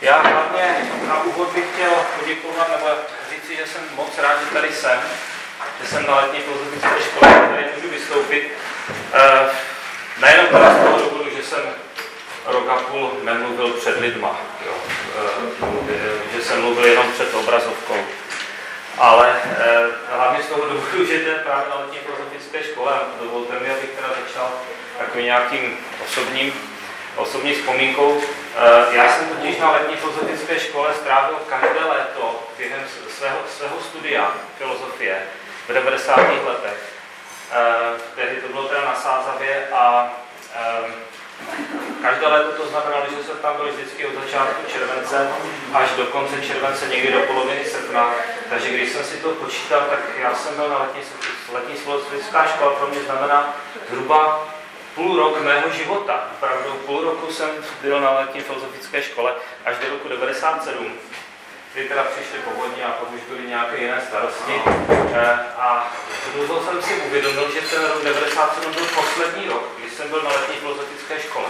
Já hlavně na úvod bych chtěl poděkovat nebo říci, že jsem moc rád, že tady jsem, že jsem na letní filozofické škole, tady můžu vystoupit. E, nejenom teda z toho důvodu, že jsem rok a půl nemluvil před lidma, jo. E, že jsem mluvil jenom před obrazovkou, ale e, hlavně z toho důvodu, že jde právě na letní filozofické škole. Dovolte mi, abych teda začal takovým nějakým osobním osobní vzpomínkou. Eh, já jsem totiž na letní filozofické škole strávil každé léto během svého, svého studia filozofie v 90. letech. Eh, tehdy to bylo teda na Sázavě a eh, každé léto to znamenalo, že jsem tam byl vždycky od začátku července až do konce července, někdy do poloviny srpna. Takže když jsem si to počítal, tak já jsem byl na letní, letní filozofická škola, pro mě znamená zhruba půl rok mého života. Opravdu půl roku jsem byl na letní filozofické škole až do roku 97, kdy teda přišly povodně a pak už byly nějaké jiné starosti. Eh, a dlouho jsem si uvědomil, že ten rok 97 byl poslední rok, kdy jsem byl na letní filozofické škole.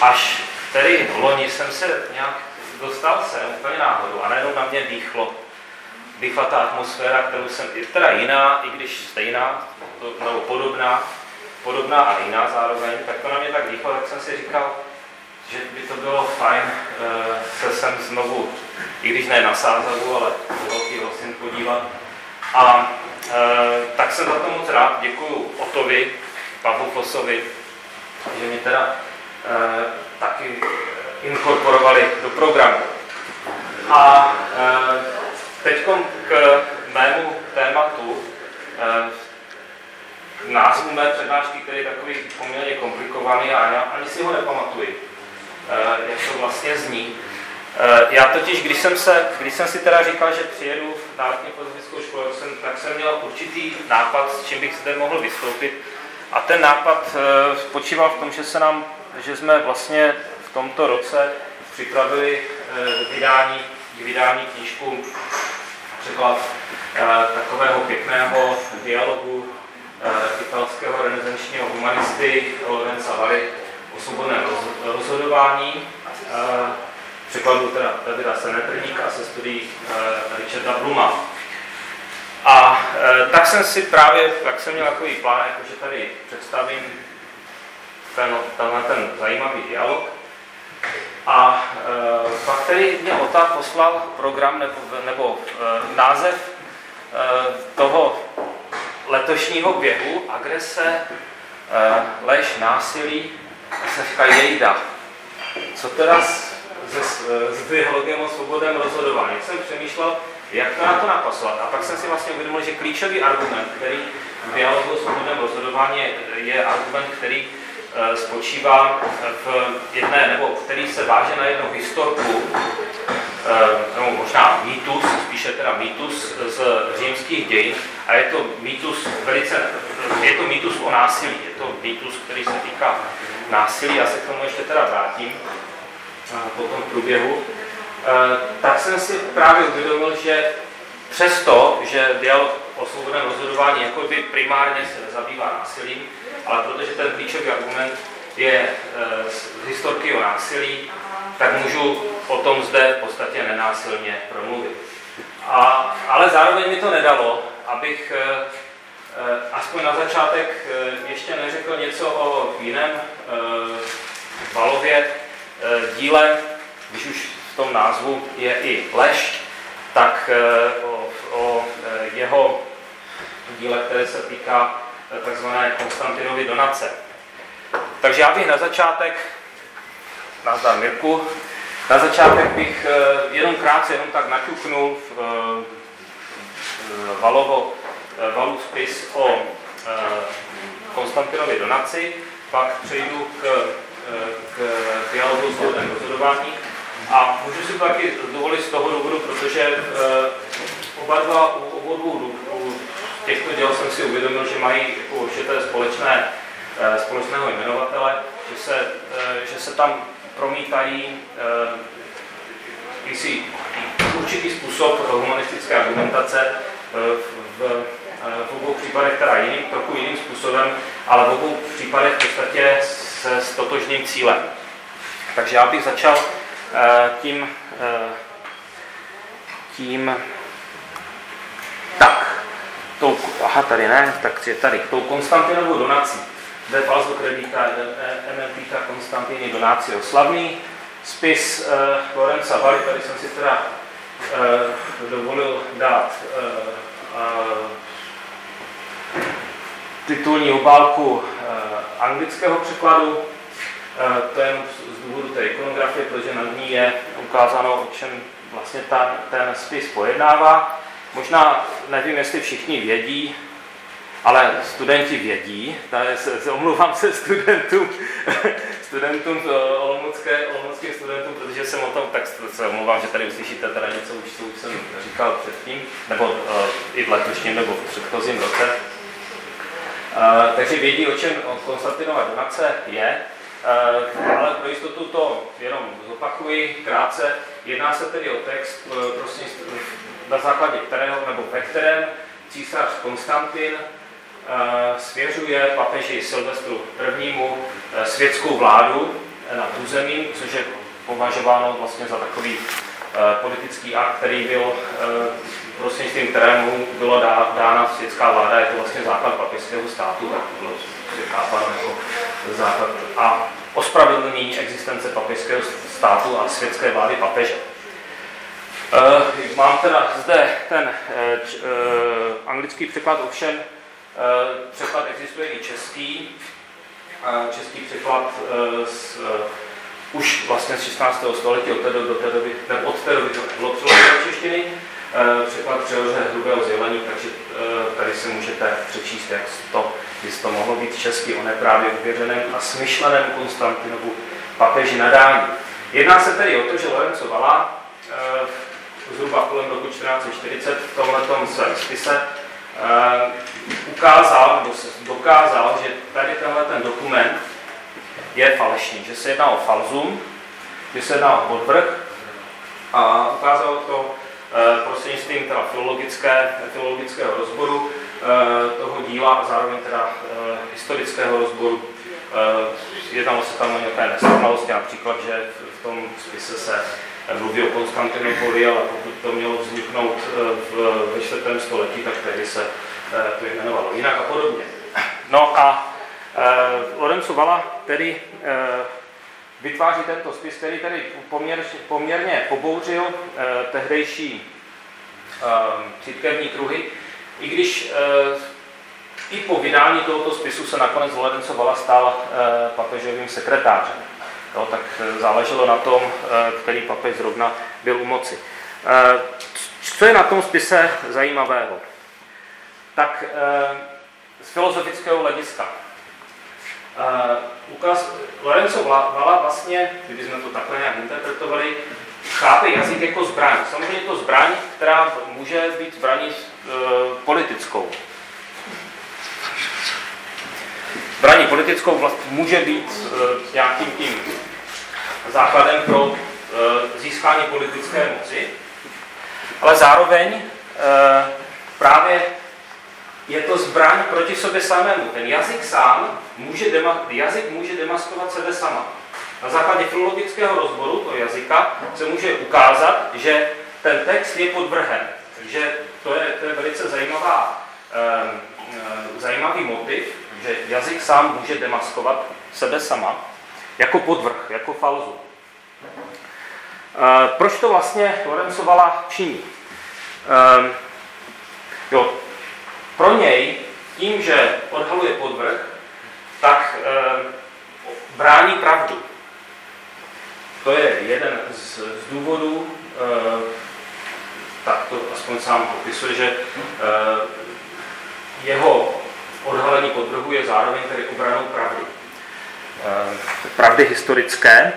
Až tedy v loni jsem se nějak dostal sem úplně náhodou a najednou na mě dýchlo dýchla ta atmosféra, kterou jsem, teda jiná, i když stejná, nebo podobná, podobná a jiná zároveň, tak to na mě tak dýchlo, tak jsem si říkal, že by to bylo fajn uh, se sem znovu, i když ne na Sázavu, ale do Velký Hosin podívat. A uh, tak jsem za to moc rád, děkuju Otovi, Pavlu Fosovi, že mě teda uh, taky inkorporovali do programu. A teď k mému tématu, názvu mé přednášky, který je takový poměrně komplikovaný a já ani si ho nepamatuji, eh, jak to vlastně zní. Eh, já totiž, když jsem, se, když jsem si teda říkal, že přijedu na letní filozofickou školu, jsem, tak jsem měl určitý nápad, s čím bych zde mohl vystoupit. A ten nápad eh, spočíval v tom, že, se nám, že jsme vlastně v tomto roce připravili vydání, vydání knížku, překlad takového pěkného dialogu italského renesančního humanisty Lorenza Vary o svobodném rozhodování, eh, překladu teda Davida Senetrníka se studií eh, Richarda Bluma. A tak jsem si právě, tak jsem měl takový plán, jako že tady představím ten, tenhle ten zajímavý dialog. A e, pak tedy mě Ota poslal program nebo, nebo e, název e, toho letošního běhu, agrese, eh, lež, násilí, se říká jejda. Co teda s, s, s dialogem o svobodném rozhodování? Jsem přemýšlel, jak to na to napasovat. A pak jsem si vlastně uvědomil, že klíčový argument, který v dialogu o svobodném rozhodování je, argument, který Eh, spočívá v jedné, nebo který se váže na jednu historku, eh, nebo možná mýtus, spíše teda mýtus z římských dějin, a je to mýtus velice, je to mýtus o násilí, je to mýtus, který se týká násilí, já se k tomu ještě teda vrátím eh, po tom průběhu, tak jsem si právě uvědomil, že přesto, že dialog o svobodném rozhodování jako by primárně se nezabývá násilím, ale protože ten klíčový argument je e, z historky o násilí, tak můžu o tom zde v podstatě nenásilně promluvit. A, ale zároveň mi to nedalo, abych e, e, aspoň na začátek ještě neřekl něco o jiném Valově díle, když už v tom názvu je i lež, tak o, o jeho díle, které se týká takzvané Konstantinovy donace. Takže já bych na začátek, nazdar Mirku, na začátek bych eh, jenom krátce, jenom tak naťuknul v, v eh, Valovo, eh, Valův spis o Konstantinově donaci, pak přejdu k, k dialogu s rozhodování a můžu si taky dovolit z toho důvodu, protože oba dva, u obou těchto děl jsem si uvědomil, že mají jako určité společné, eh, společného jmenovatele, že se, eh, že se tam promítají eh, si určitý způsob humanistické argumentace v, v, obou případech teda jiným, trochu jiným způsobem, ale v obou případech v podstatě se totožným cílem. Takže já bych začal tím, tím, tak, tou, aha, tady ne, tak je tady, tou Konstantinovou donací, de falso credita emerita Konstantini donatio. Slavný spis uh, Lorenza Vali, tady jsem si teda uh, dovolil dát uh, titulní obálku uh, anglického překladu. Uh, to je z důvodu té ikonografie, protože na ní je ukázáno, o čem vlastně ta, ten spis pojednává. Možná nevím, jestli všichni vědí, ale studenti vědí, tady se, se omlouvám se studentům, studentům eh, olomoucké, olomouckým studentům, protože jsem o tom, tak se omlouvám, že tady uslyšíte teda něco, už, co už jsem říkal předtím, nebo uh, i v letošním, nebo v předchozím roce. Uh, takže vědí, o čem Konstantinova donace je, uh, ale pro jistotu to jenom zopakuji krátce. Jedná se tedy o text, prostě na základě kterého, nebo ve kterém císař Konstantin svěřuje papeži Silvestru I. E, světskou vládu nad územím, což je považováno vlastně za takový politický akt, který byl prostřednictvím kterému byla dána světská vláda, je to vlastně základ papežského státu, tak bylo chápáno jako základ a ospravedlnění existence papežského státu a světské vlády papeže. Mám teda zde ten anglický překlad, ovšem Eh, překlad existuje i český. Český překlad eh, z, eh, už vlastně z 16. století, od té doby, do té doby, nebo od té doby to bylo přeloženo do češtiny. Překlad přeložené hrubého zjelení, takže tady si můžete přečíst, jak to, jestli to mohlo být český o neprávě uvěřeném a smyšleném Konstantinovu papeži nadání. Jedná se tedy o to, že Lorenzo Vala zhruba kolem roku 1440 v tomhle svém spise uh, ukázal, nebo se dokázal, že tady tenhle ten dokument je falešný, že se jedná o falzum, že se jedná o podvrh a ukázal to uh, prostřednictvím teda filologické, filologického rozboru uh, toho díla a zároveň teda historického rozboru. Jednalo se tam o nějaké nesrovnalosti, například, že v tom spise se mluví o Konstantinopoli, ale pokud to mělo vzniknout eh, v, ve čtvrtém století, tak tehdy se eh, to jmenovalo jinak a podobně. No a eh, Lorenzo Vala tedy eh, vytváří tento spis, který tedy poměr, poměrně pobouřil eh, tehdejší eh, církevní kruhy, i když eh, i po vydání tohoto spisu se nakonec Lorenzo Vala stal eh, papežovým sekretářem. Jo, tak eh, záleželo na tom, eh, který papež zrovna byl u moci. Eh, co je na tom spise zajímavého? Tak z filozofického hlediska. Ukaz, Lorenzo Vala vlastně, kdybychom to takhle nějak interpretovali, chápe jazyk jako zbraň. Samozřejmě to zbraň, která může být zbraní politickou. Zbraní politickou vlast může být nějakým tím základem pro eh, získání politické moci, ale zároveň eh, právě je to zbraň proti sobě samému. Ten jazyk sám může, dema, jazyk může demaskovat sebe sama. Na základě filologického rozboru toho jazyka se může ukázat, že ten text je podvrhen. Takže to je, to je velice zajímavá, um, zajímavý motiv, že jazyk sám může demaskovat sebe sama jako podvrh, jako falzu. E, proč to vlastně Lorenzo Vala činí? E, jo, pro něj tím, že odhaluje podvrh, tak e, brání pravdu. To je jeden z, z důvodů, e, tak to aspoň sám popisuje, že jeho odhalení podvrhu je zároveň tedy obranou pravdy. Eh, pravdy historické.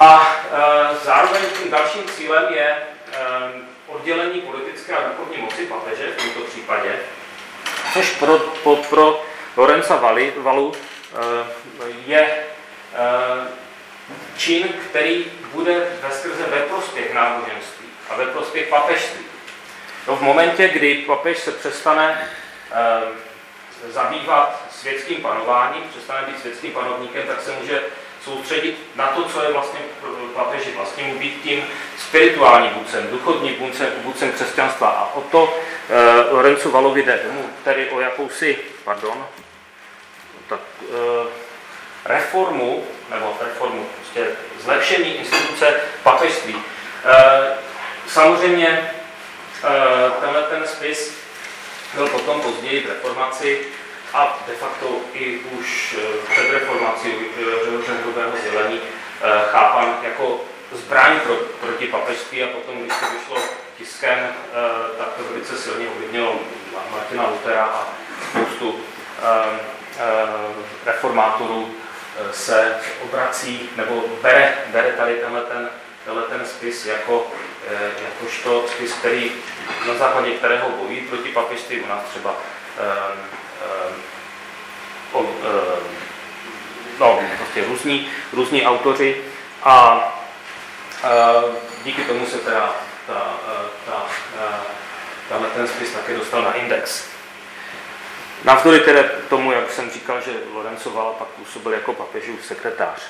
A eh, zároveň tím dalším cílem je eh, oddělení politické a duchovní moci papeže v tomto případě, což pro, pro, pro Lorenza Vali, Valu je čin, který bude ve skrze ve prospěch náboženství a ve prospěch papežství. No, v momentě, kdy papež se přestane zabývat světským panováním, přestane být světským panovníkem, tak se může soustředit na to, co je vlastně papeži, vlastně mu být tím spirituálním vůdcem, duchovním vůdcem, vůdcem křesťanstva. A o to uh, Lorenzo Valovi jde, mu tedy o jakousi, pardon, tak, uh, reformu, nebo reformu, prostě zlepšení instituce papežství. Uh, samozřejmě uh, tenhle ten spis byl potom později v reformaci a de facto i už eh, před reformací řehodového sdělení eh, chápan jako zbraň pro, proti papežství a potom, když to vyšlo tiskem, eh, tak to velice silně ovlivnilo Martina Lutera a spoustu reformátorů se obrací nebo bere, bere tady tenhle ten, tenhle ten spis jako, jakožto spis, který, na základě kterého bojí proti papežství. U nás třeba o, e, no, prostě různí, různí autoři a e, díky tomu se teda ta, ta, ta, ten spis také dostal na index. Navzdory tedy tomu, jak jsem říkal, že Lorenzo Vala pak působil jako papežův sekretář.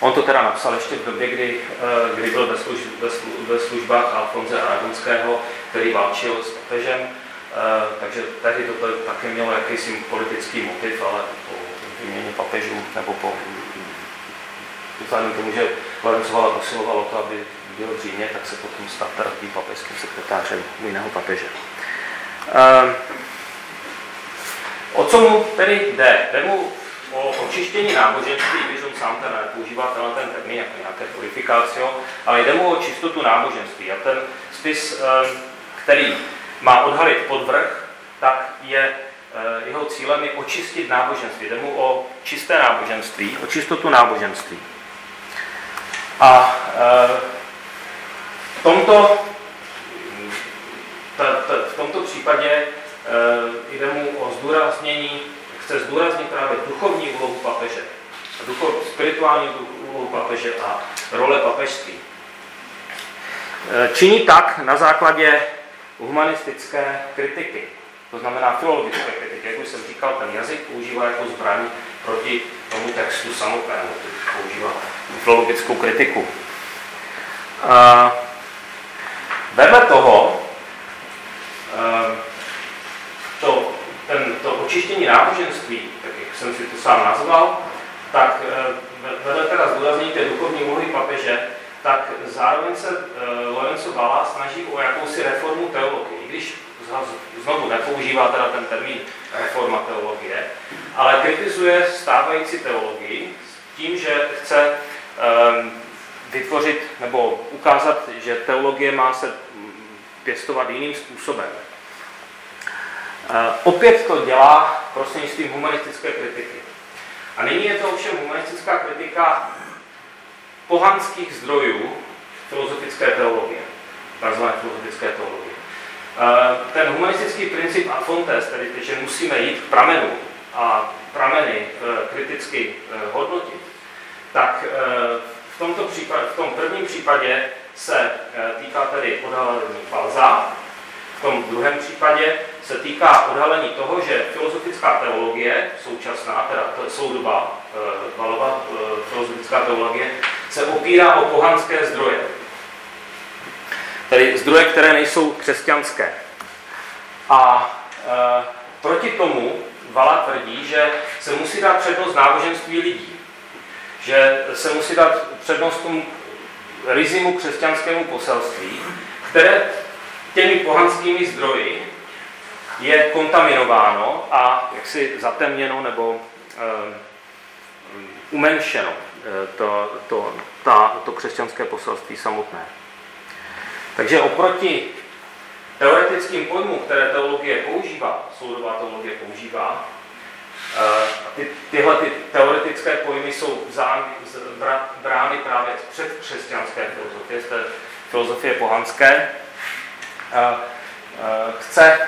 On to teda napsal ještě v době, kdy, kdy byl ve, služ, ve službách Alfonze Aragonského, který válčil s papežem Eh, takže tehdy to také mělo jakýsi politický motiv, ale po výměně papežů nebo po vzhledem tomu, že Lorenzovala posilovalo to, aby byl v Římě, tak se potom stal tím papežským sekretářem jiného papeže. Um, o co mu tedy jde? Jde mu o očištění náboženství, sám ten používá tenhle ten termín jako nějaké purifikácio, ale jde mu o čistotu náboženství. A ten spis, ehm, který má odhalit podvrh, tak je eh, jeho cílem je očistit náboženství. Jde mu o čisté náboženství, o čistotu náboženství. A eh, v tomto, v tomto případě eh, jde mu o zdůraznění, chce zdůraznit právě duchovní úlohu papeže, duchov, spirituální úlohu papeže a role papežství. Činí tak na základě humanistické kritiky, to znamená filologické kritiky. Jak už jsem říkal, ten jazyk používá jako zbraň proti tomu textu samotnému, používá filologickou kritiku. A vedle toho, to, ten, to očištění náboženství, tak jak jsem si to sám nazval, tak vedle teda zdůraznění té duchovní úlohy papeže, tak zároveň se e, Lorenzo Bala snaží o jakousi reformu teologie, i když znovu nepoužívá teda ten termín reforma teologie, ale kritizuje stávající teologii s tím, že chce e, vytvořit nebo ukázat, že teologie má se pěstovat jiným způsobem. E, opět to dělá prostřednictvím humanistické kritiky. A nyní je to ovšem humanistická kritika pohanských zdrojů filozofické teologie, takzvané filozofické teologie. Eh, ten humanistický princip ad fontes, tedy že musíme jít k pramenu a prameny eh, kriticky eh, hodnotit, tak v, tomto případ, v tom prvním případě se týká tedy odhalení Balza, v tom druhém případě se týká odhalení toho, že filozofická teologie, současná, teda je soudobá Valova filozofická teologie, se opírá o pohanské zdroje. Tedy zdroje, které nejsou křesťanské. A e, proti tomu Vala tvrdí, že se musí dát přednost náboženství lidí. Že se musí dát přednost tomu rizimu křesťanskému poselství, které těmi pohanskými zdroji je kontaminováno a jaksi zatemněno nebo e, umenšeno. Eh, to, to, ta, to křesťanské poselství samotné. Takže oproti teoretickým pojmům, které teologie používá, soudová teologie používá, eh, ty, tyhle ty teoretické pojmy jsou brány právě před křesťanské filozofie, z té filozofie pohanské. Eh, chce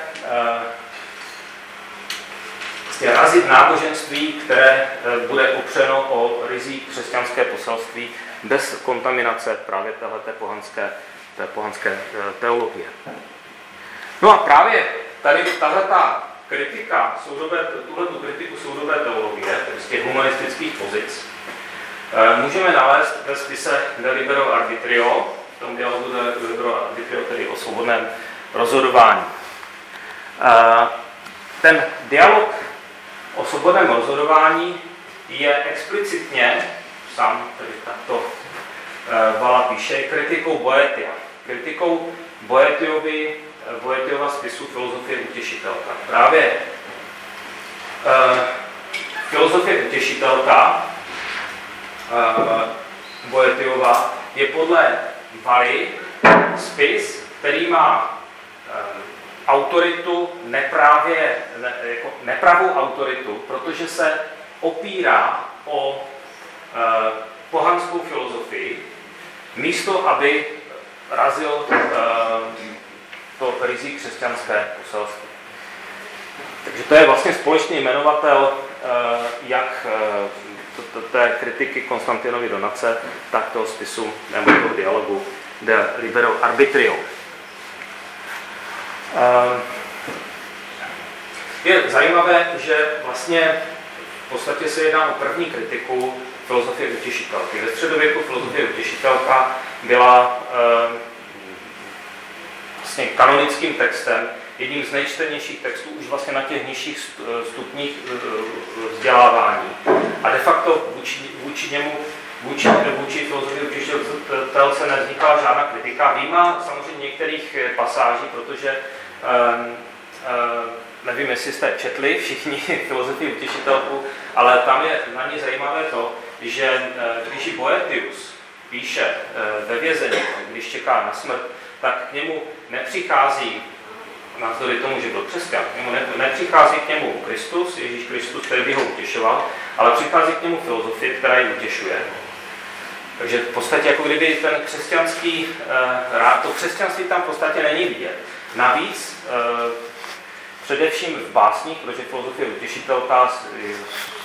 prostě razit náboženství, které eh, bude opřeno o rizí křesťanské poselství bez kontaminace právě téhleté pohanské, té pohanské teologie. No a právě tady tahle ta kritika, soudové, tuhle tu kritiku soudové teologie, tedy z těch humanistických pozic, můžeme nalézt ve spise De Libero Arbitrio, v tom dialogu De Libero Arbitrio, tedy o svobodném rozhodování. Ten dialog o svobodném rozhodování je explicitně, sám tedy takto Vala píše, kritikou Boetia. Kritikou Boetiovi, Boetiova spisu filozofie utěšitelka. Právě uh, filozofie utěšitelka Boetiova je podle Vary spis, který má autoritu neprávě, ne, jako nepravou autoritu, protože se opírá o uh, pohanskou filozofii, místo aby razil uh, to rizí křesťanské poselství. Takže to je vlastně společný jmenovatel uh, jak té kritiky Konstantinovi Donace, tak toho spisu nebo toho dialogu de Libero Arbitrio. Je zajímavé, že vlastně v podstatě se jedná o první kritiku filozofie utěšitelky. Ve středověku filozofie utěšitelka byla e, vlastně kanonickým textem, jedním z nejčtenějších textů už vlastně na těch nižších stupních eh, vzdělávání. A de facto vůči, vůči němu, vůči, vůči filozofii utěšitelce nevznikla žádná kritika. Výjima samozřejmě některých pasáží, protože um, um, nevím, jestli jste četli všichni filozofii utěšitelku, ale tam je na ní zajímavé to, že eh, když Boetius píše eh, ve vězení, když čeká na smrt, tak k němu nepřichází, navzdory tomu, že byl křesťan, k němu ne, nepřichází k němu Kristus, Ježíš Kristus, který by ho utěšoval, ale přichází k němu filozofie, která ji utěšuje. Takže v podstatě jako kdyby ten křesťanský eh, rád, to křesťanství tam v podstatě není vidět. Navíc především v básních, protože filozofie utěšitelka,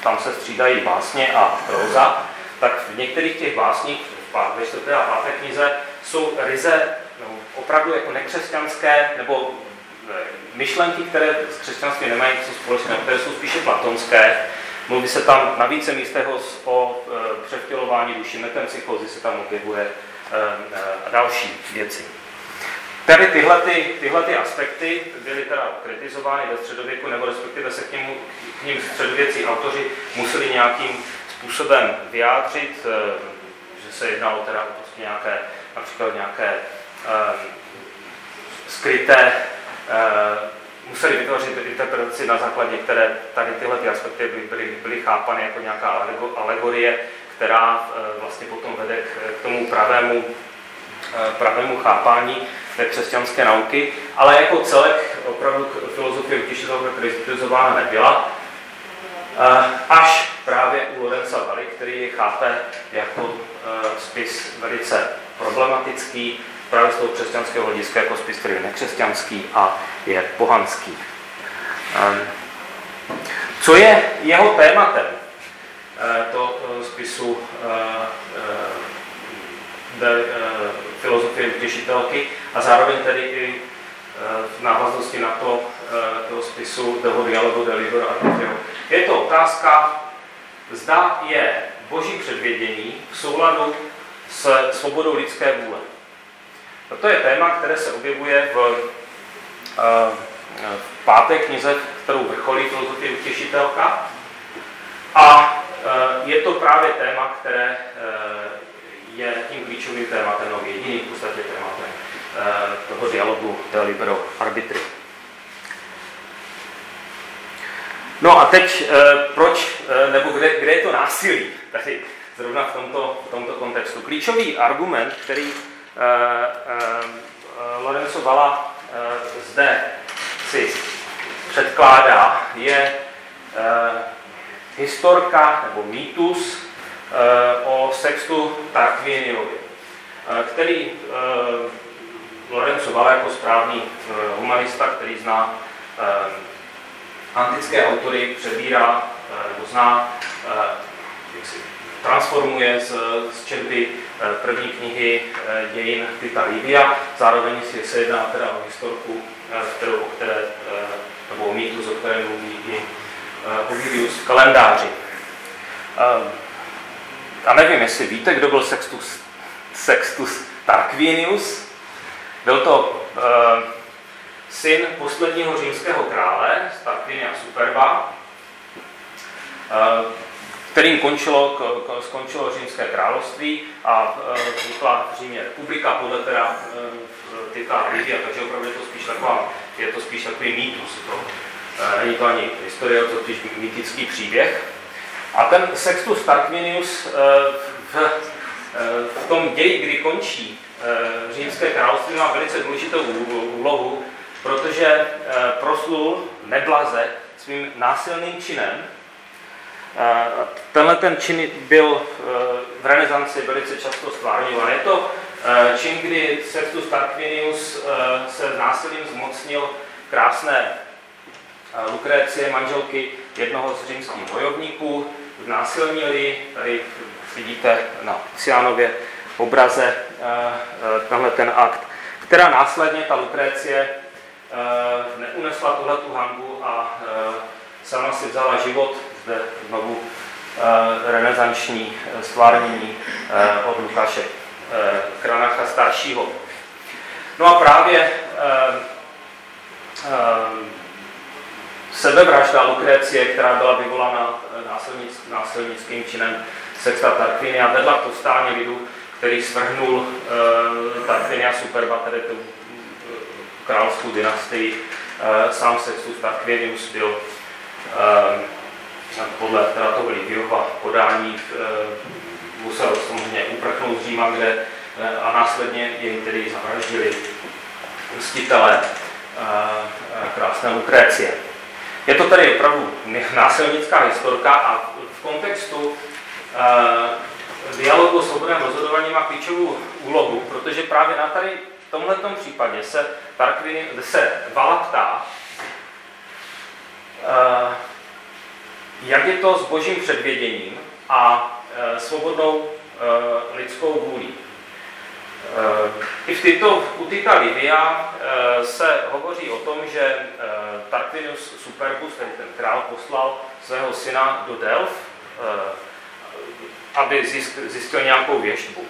tam se střídají básně a proza, tak v některých těch básních, ve čtvrté a páté knize, jsou ryze no, opravdu jako nekřesťanské, nebo e, myšlenky, které s křesťanstvím nemají co společného, které jsou spíše platonské. Mluví se tam na více místech o e, převtělování duší, metempsychózy se tam objevuje e, a další věci. Tady tyhle, ty, tyhle ty aspekty byly teda kritizovány ve středověku, nebo respektive se k, němu, k ním středověcí autoři museli nějakým způsobem vyjádřit, že se jednalo teda o prostě nějaké, například nějaké um, skryté, museli vytvořit interpretaci na základě, které tady tyhle ty aspekty byly, byly, byly chápany jako nějaká alegorie, která uh, vlastně potom vede k, tomu pravému, uh, pravému chápání křesťanské nauky, ale jako celek opravdu filozofie utěšitelka kritizována nebyla, eh, až právě u Lorenza Vary, který je chápe jako eh, spis velice problematický, právě z toho křesťanského hlediska jako spis, který je nekřesťanský a je pohanský. Ehm, co je jeho tématem eh, to spisu filozofie utěšitelky a zároveň tedy i eh, v návaznosti na to, eh, toho spisu toho dialogu de Libero Arbitrio. Je to otázka, zda je boží předvědění v souladu s svobodou lidské vůle. To je téma, které se objevuje v, eh, v páté knize, kterou vrcholí filozofie utěšitelka. A je to právě téma, které je tím klíčovým tématem, no jediným v podstatě tématem eh, toho dialogu de libero arbitry. No a teď eh, proč, eh, nebo kde, kde je to násilí, tady zrovna v tomto, v tomto kontextu. Klíčový argument, který Lorenzo Vala zde si předkládá, je historka nebo mýtus Eh, o sextu Tarquiniovi, eh, který eh, Lorenzo Valla jako správný humanista, který zná antické autory, přebírá nebo zná, transformuje z, z čerpy první knihy dějin Tita Livia. Zároveň se jedná teda o historku, kterou, o které, nebo o mýtus, o kterém mluví i Ovidius v kalendáři. a nevím, jestli víte, kdo byl Sextus, Sextus Tarquinius. Byl to syn posledního římského krále, Tarquinia Superba, kterým končilo, k, k, skončilo římské království a uh, vznikla v Římě republika podle teda uh, Tita Livia, takže opravdu je to spíš taková, je to spíš takový mýtus. To, uh, není to ani historie, to spíš mýtický příběh. A ten Sextus Tarquinius v, v tom ději, kdy končí římské království, má velice důležitou úlohu, protože proslul neblaze svým násilným činem. Tenhle ten čin byl v renesanci velice často stvárňován. Je to čin, kdy Sextus Tarquinius se násilím zmocnil krásné Lukrécie, manželky jednoho z římských bojovníků, znásilnili, tady vidíte na Cianově obraze tenhle ten akt, která následně ta Lukrécie neunesla tuhle tu hangu a sama si vzala život, zde znovu renesanční stvárnění od Lukáše Kranacha staršího. No a právě sebevražda Lukrécie, která byla vyvolána násilnic, násilnickým činem Sexta Tarquinia, vedla k povstání lidu, který svrhnul Tarquinia Superba, tedy tu královskou dynastii. Sám Sextus Tarquinius byl uh, podle teda toho Liviova podání uh, musel samozřejmě uprchnout z Říma, kde uh, a následně jej tedy zavraždili mstitelé uh, krásné Lukrécie. Je to tady opravdu násilnická historka a v kontextu dialogu o svobodném rozhodování má klíčovou úlohu, protože právě na tady v tomhle případě se Tarquin, se Vala ptá, jak je to s božím předvěděním a uh, svobodnou uh, lidskou vůlí. Eh, I v tyto, u Tita Livia se hovoří o tom, že Tarquinius Superbus, tedy ten král, poslal svého syna do Delf, aby zjistil nějakou věštbu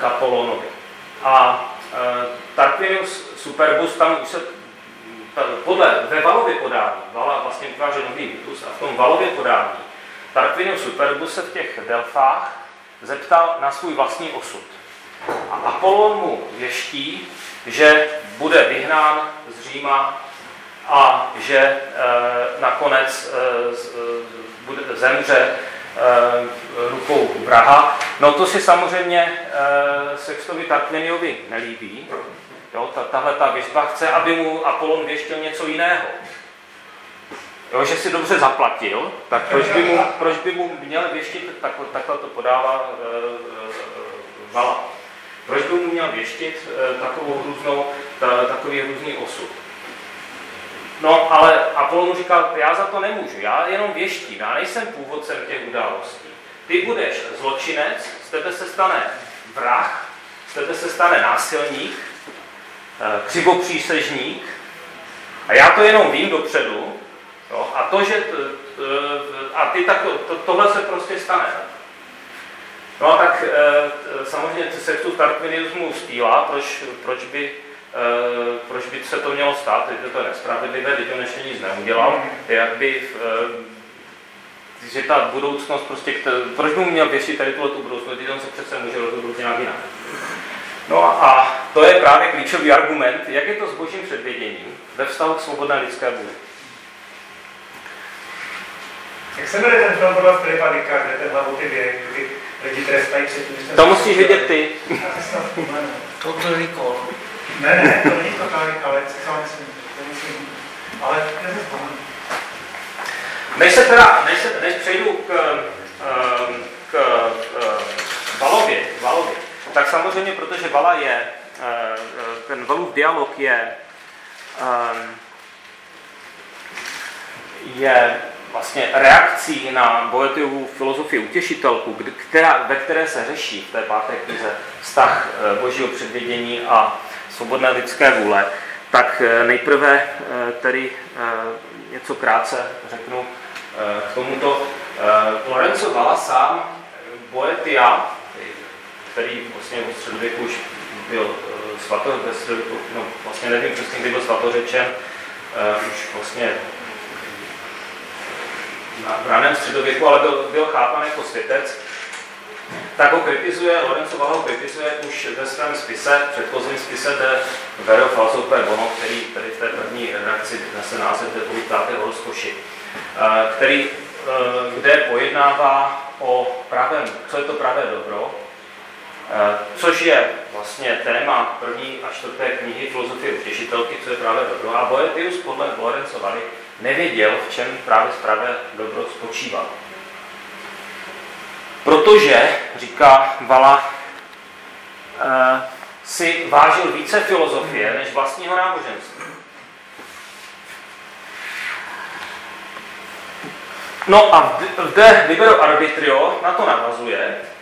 k Apollonovi. A Tarquinius Superbus tam už se podle, ve Valově podání, Vala vlastně vytváří nový mýtus, a v tom Valově podání Tarquinius Superbus se v těch Delfách zeptal na svůj vlastní osud. A Apollon mu věští, že bude vyhnán z Říma a že e, nakonec e, bude, zemře rukou vraha. No to si samozřejmě e, Sextovi Tarquiniovi nelíbí. Jo, ta, tahle ta věštba chce, aby mu Apollon věštil něco jiného jo, že si dobře zaplatil, tak proč by mu, proč by mu měl věštit, tak, takhle to podává e, e, Vala. Proč by mu měl věštit e, takovou hrůznou, ta, takový hrůzný osud? No, ale Apollo mu říkal, já za to nemůžu, já jenom věštím, já nejsem původcem těch událostí. Ty budeš zločinec, z tebe se stane vrah, z tebe se stane násilník, křivopřísežník, a já to jenom vím dopředu, Jo? A to, že a ty tak, to, tohle se prostě stane. No a tak e, samozřejmě tu tarquiniusmu stýlá, proč, proč, by, e, proč by se to mělo stát, je to nespravedlivé, teď on ještě nic neudělal, jak by, e, že ta budoucnost prostě, proč by mu měl věřit tady tuhle tu budoucnost, když on se přece může rozhodnout nějak jinak. No a to je právě klíčový argument, jak je to s božím předvěděním ve vztahu k svobodné lidské vůli. Jak se jmenuje ten film podle Filipa Dicka, kde ten hlavou ty kdy lidi trestají předtím, než To musíš vidět ty. Total Recall. Ne, ne, to není Total Recall, ale co myslím, to myslím, ale se vzpomenu. Než se teda, než, se, než přejdu k, ehm, k, k ehm, Valově, Valově, tak samozřejmě, protože Vala je, eh, ten Valův dialog je, ehm, je vlastně reakcí na Boetiovu filozofii utěšitelku, která, ve které se řeší v té páté knize vztah eh, božího předvědění a svobodné lidské vůle, tak eh, nejprve eh, tedy něco krátce řeknu k tomuto. Lorenzo Valla sám Boetia, který vlastně v středověku už byl svato, no, vlastně nevím přesně, kdy byl svatořečen, uh, už vlastně v raném středověku, ale byl, byl chápan jako světec, tak ho kritizuje, Lorenzo Valho kritizuje už ve svém spise, předchozím spise de Vero Falso per Bono, který tady v té první redakci nese název de Voluptate o rozkoši, eh, který, eh, kde pojednává o pravém, co je to pravé dobro, eh, což je vlastně téma první a čtvrté knihy filozofie utěšitelky, co je pravé dobro. A Boetius podle Lorenzo nevěděl, v čem právě pravé dobro spočívá. Protože, říká Vala, eh, si vážil více filozofie než vlastního náboženství. No a v De Libero Arbitrio na to navazuje, eh,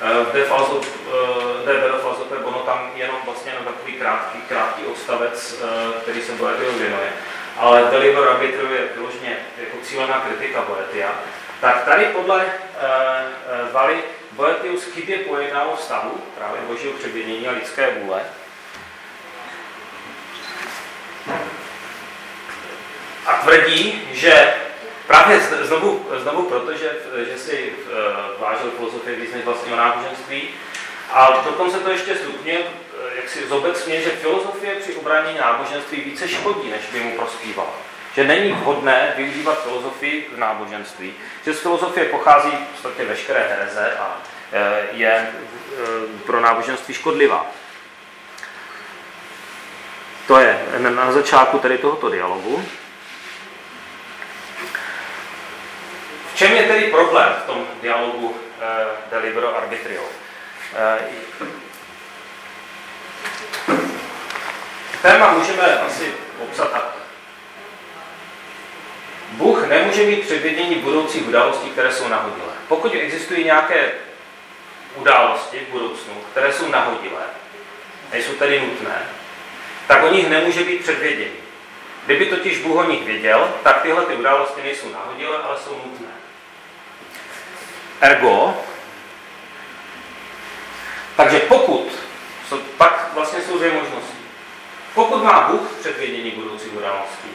v eh, De Vero Falso per tam jenom vlastně jenom takový krátký, krátký odstavec, který se Boetio věnuje, ale De Libero Arbitrio je vyloženě jako cílená kritika Boetia, tak tady podle uh, uh, Vali Boetius chybě pojednal o vztahu právě božího předvědění a lidské vůle. A tvrdí, že právě znovu, znovu proto, že, že si uh, vážil filozofii víc než vlastního náboženství, a dokonce to ještě stupně, jak si zobecně, že filozofie při obraně náboženství více škodí, než by mu prospívala že není vhodné využívat filozofii v náboženství, že z filozofie pochází v podstatě veškeré hereze a e, je pro náboženství škodlivá. To je na začátku tedy tohoto dialogu. Čem je tedy problém v tom dialogu eh, de libero arbitrio? Eh, téma můžeme asi popsat tak. Bůh nemůže mít předvědění budoucích událostí, které jsou nahodilé. Pokud existují nějaké události v budoucnu, které jsou nahodilé, nejsou tedy nutné, tak o nich nemůže být předvědění. Kdyby totiž Bůh o nich věděl, tak tyhle ty události nejsou nahodilé, ale jsou nutné. Ergo, takže pokud, pak vlastně jsou dvě možnosti. Pokud má Bůh předvědění budoucích událostí,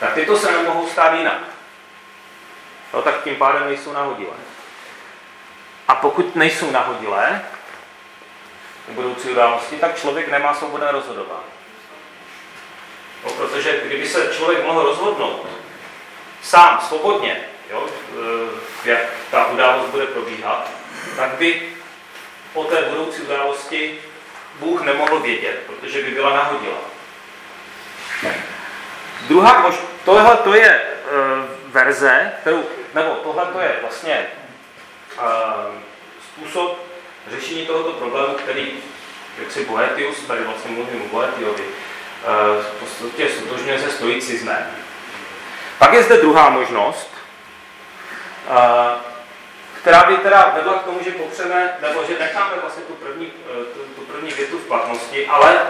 tak tyto se nemohou stát jinak. No, tak tím pádem nejsou nahodilé. A pokud nejsou nahodilé, budoucí události, tak člověk nemá svobodné rozhodování. No, protože kdyby se člověk mohl rozhodnout sám, svobodně, jo, e, jak ta událost bude probíhat, tak by o té budoucí události Bůh nemohl vědět, protože by byla nahodila. Druhá tohle to je uh, verze, kterou, nebo tohle to je vlastně uh, způsob řešení tohoto problému, který, jak si Boetius, tady vlastně mluvím o Boetiovi, uh, v podstatě sotožňuje se stoicizmem. Pak je zde druhá možnost, která by teda vedla k tomu, že popřeme, nebo že necháme vlastně tu první, tu, tu první větu v platnosti, ale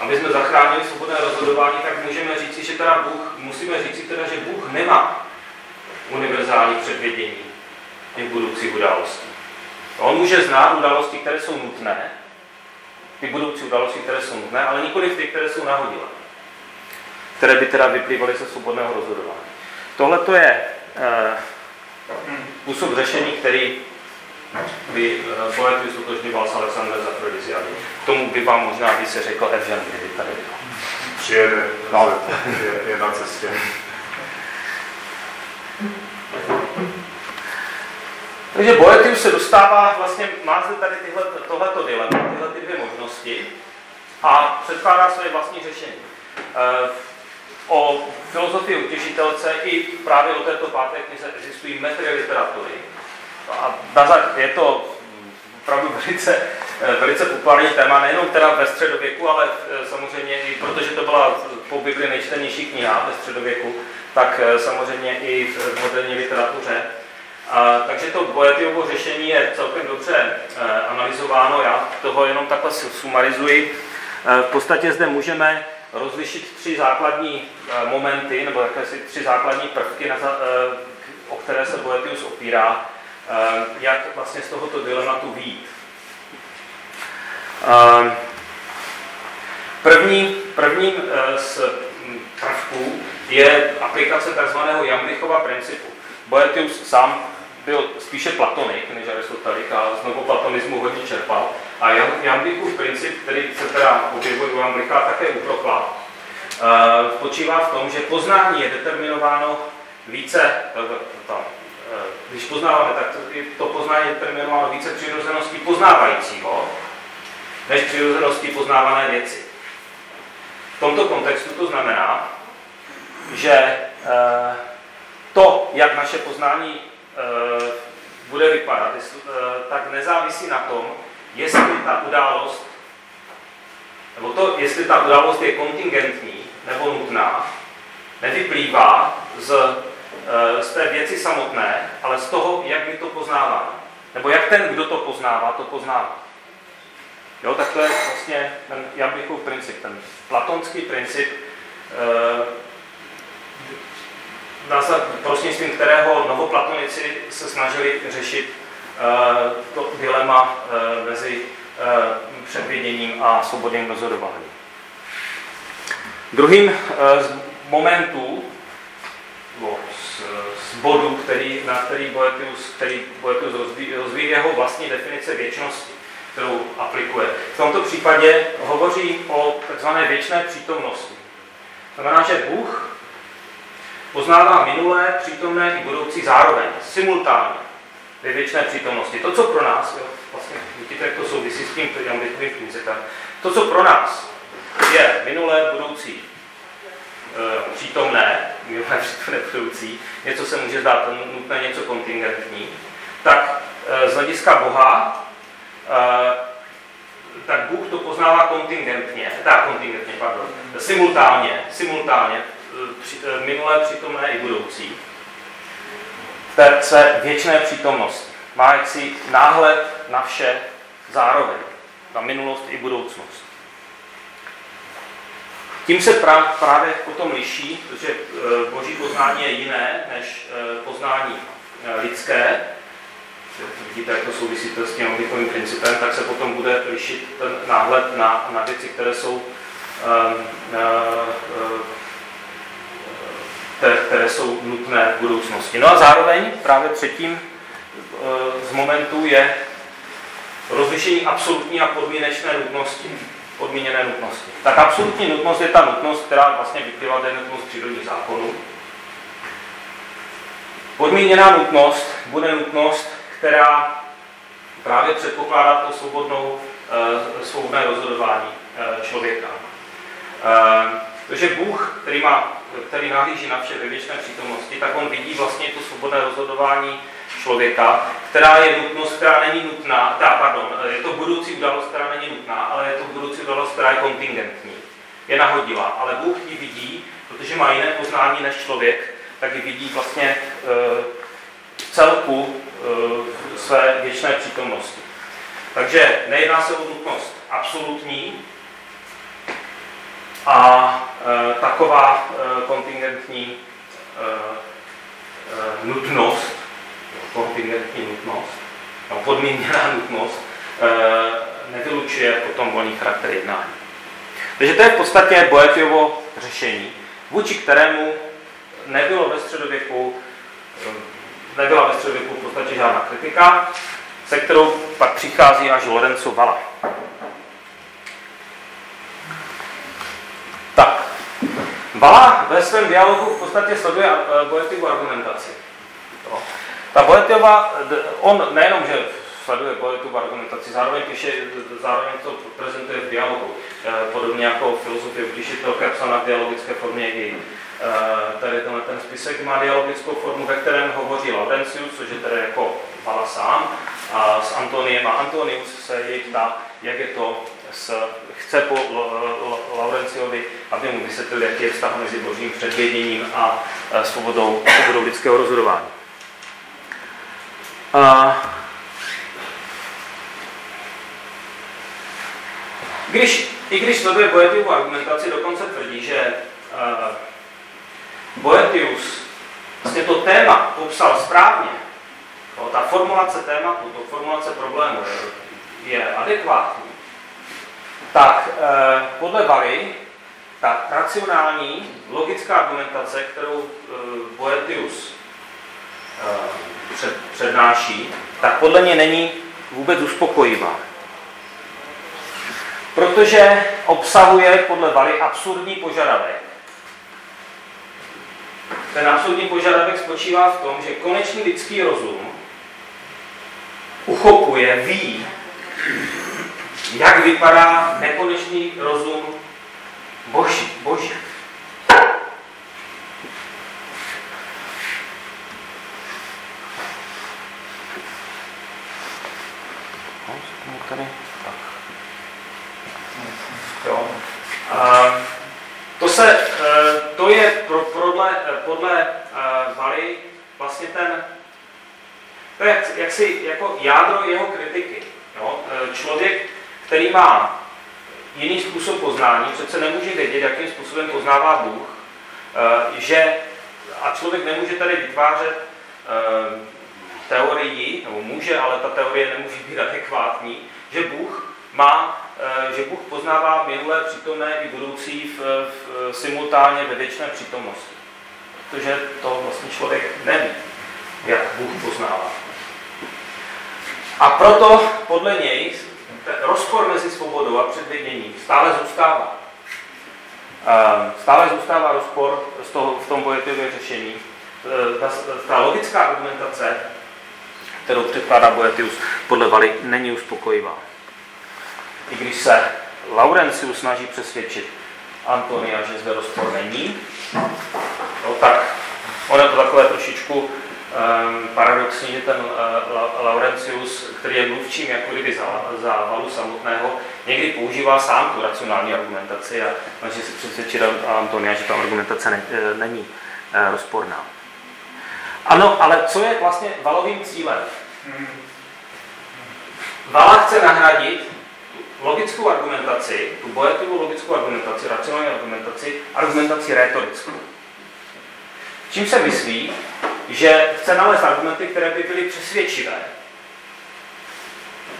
aby jsme zachránili svobodné rozhodování, tak můžeme říci, že teda Bůh, musíme říci teda, že Bůh nemá univerzální předvědění těch budoucích událostí. On může znát události, které jsou nutné, ty budoucí události, které jsou nutné, ale nikoli ty, které jsou nahodilé, které by teda vyplývaly ze svobodného rozhodování. Tohle to je eh, způsob řešení, který by uh, poetu stotožňoval s Alexandrem Zafrodiziady. K tomu by vám možná by se řekl Evžen, kdyby tady byl. Přijede, no. je, je na cestě. Takže Boetius se dostává, vlastně má zde tady tyhle, tohleto dilema, tyhle ty dvě možnosti a předkládá své vlastní řešení. O filozofii utěšitelce i právě o této páté knize existují metry literatury, a je to opravdu velice, velice populární téma, nejenom teda ve středověku, ale eh, samozřejmě i protože to byla po Bibli nejčtenější kniha ve středověku, tak eh, samozřejmě i v moderní literatuře. A, takže to Boetiovo řešení je celkem dobře e, analyzováno, já toho jenom takhle sumarizuji. E, v podstatě zde můžeme rozlišit tři základní e, momenty, nebo jakési tři základní prvky, na, e, o které se Boetius opírá, jak vlastně z tohoto dilematu výjít. První, prvním z prvků je aplikace tzv. Jamlichova principu. Boetius sám byl spíše platonik než aristotelik a z platonismu hodně čerpal. A Jamlichův princip, který se teda objevuje u Jamlicha také u Prokla, eh, spočívá v tom, že poznání je determinováno více, eh, eh, když poznáváme, tak to poznání je determinováno více přirozeností poznávajícího, než přirozeností poznávané věci. V tomto kontextu to znamená, že to, jak naše poznání bude vypadat, tak nezávisí na tom, jestli ta událost, nebo to, jestli ta událost je kontingentní nebo nutná, nevyplývá z, eh, z té věci samotné, ale z toho, jak my to poznáváme. Nebo jak ten, kdo to poznává, to poznává. Jo, tak to je vlastně ten Jambichův princip, ten platonský princip, prostřednictvím kterého novoplatonici se snažili řešit to dilema uh, mezi uh, předvěděním a svobodným rozhodováním. Druhým z momentů, z, z bodu, který, na který Boetius, který Boetius rozvíjí, rozvíjí jeho vlastní definice věčnosti, kterou aplikuje. V tomto případě hovoří o takzvané věčné přítomnosti. Znamená, že Bůh poznává minulé, přítomné i budoucí zároveň, simultánně, ve věčné přítomnosti. To, co pro nás, jo, vlastně vidíte, jak to souvisí s tím jambitovým principem, to, co pro nás je minulé, budoucí, e, přítomné, minulé, přítomné, budoucí, něco se může zdát nutné, něco kontingentní, tak e, z hlediska Boha, e, tak Bůh to poznává kontingentně, tak kontingentně, pardon, simultánně, simultánně, Eh, minulé, přítomné i budoucí, své věčné přítomnosti. Má jaksi náhled na vše zároveň, na minulost i budoucnost. Tím se právě potom liší, protože eh, boží poznání je jiné než eh, poznání lidské, vidíte, jak to souvisí s tím logikovým principem, tak se potom bude lišit ten náhled na, na věci, které jsou uh, které jsou nutné v budoucnosti. No a zároveň právě třetím e, z momentů je rozlišení absolutní a podmínečné nutnosti. Podmíněné nutnosti. Tak absolutní nutnost je ta nutnost, která vlastně vyplývá z nutnost přírodních zákonů. Podmíněná nutnost bude nutnost, která právě předpokládá to svobodnou, e, svobodné rozhodování e, člověka. Takže Bůh, který má který nahlíží na vše ve věčné přítomnosti, tak on vidí vlastně to svobodné rozhodování člověka, která je nutnost, která není nutná, ta, pardon, je to budoucí událost, která není nutná, ale je to budoucí událost, která je kontingentní. Je nahodila, ale Bůh ji vidí, protože má jiné poznání než člověk, tak ji vidí vlastně e, v celku e, své věčné přítomnosti. Takže nejedná se o nutnost absolutní, a e, taková e, kontingentní e, nutnost, kontingentní nutnost, no, podmíněná nutnost, nevylučuje potom volný charakter jednání. Takže to je v podstatě Boetiovo řešení, vůči kterému nebylo ve středověku, nebyla ve středověku v podstatě žádná kritika, se kterou pak přichází až Lorenzo Valla. Bala ve svém dialogu v podstatě sleduje eh, Boetiovu argumentaci. Ta Boetiova, on nejenom, že sleduje Boetiovu argumentaci, zároveň píše, zároveň to prezentuje v dialogu. Eh, podobně jako filozofie utišitelka psaná v dialogické formě i eh, tady tenhle ten spisek má dialogickou formu, ve kterém hovoří Laurentius, což je tedy jako Bala sám, a s Antoniem a Antonius se jej ptá, jak je to s, chce po Laurenciovi, aby mu vysvětlil, jaký je vztah mezi božím předvěděním a svobodou, svobodou lidského rozhodování. A, když, I když sleduje Boetiovu argumentaci, dokonce tvrdí, že uh, Boetius vlastně to téma popsal správně, ta formulace tématu, to formulace problému je adekvátní, tak eh, podle Vary ta racionální logická argumentace, kterou eh, Boetius eh, před, přednáší, tak podle mě není vůbec uspokojivá. Protože obsahuje podle Vary absurdní požadavek. Ten absurdní požadavek spočívá v tom, že konečný lidský rozum uchopuje, ví, jak vypadá nekonečný rozum boží. boží. tady. Tak. Jo. A, to, se, e, to je pro, podle, podle e, Vali vlastně ten, to je jak, jaksi jako jádro jeho kritiky. Jo? E, člověk, který má jiný způsob poznání, přece nemůže vědět, jakým způsobem poznává Bůh, že a člověk nemůže tady vytvářet teorii, nebo může, ale ta teorie nemůže být adekvátní, že Bůh má, eh, že Bůh poznává minulé, přítomné i budoucí v, v, simultánně ve věčné přítomnosti. Protože to vlastně člověk neví, jak Bůh poznává. A proto podle něj rozpor mezi svobodou a předvěděním stále zůstává. Stále zůstává rozpor z toho, v tom Bojetově řešení. Eh, ta, ta logická argumentace kterou předkládá Boetius, podle Vali není uspokojivá. I když se Laurencius snaží přesvědčit Antonia, že zde rozpor není, no, tak ono je to takové trošičku paradoxní, že ten uh, Laurentius, který je mluvčím jako kdyby za, za Valu samotného, někdy používá sám tu racionální argumentaci a snaží se přesvědčit Antonia, že ta argumentace ne, eh, není uh, rozporná. Ano, ale co je vlastně valovým cílem? Vala chce nahradit logickou argumentaci, tu bojativou logickou argumentaci, racionální argumentaci, argumentaci rétorickou. Čím se myslí, že chce nalézt argumenty, které by byly přesvědčivé.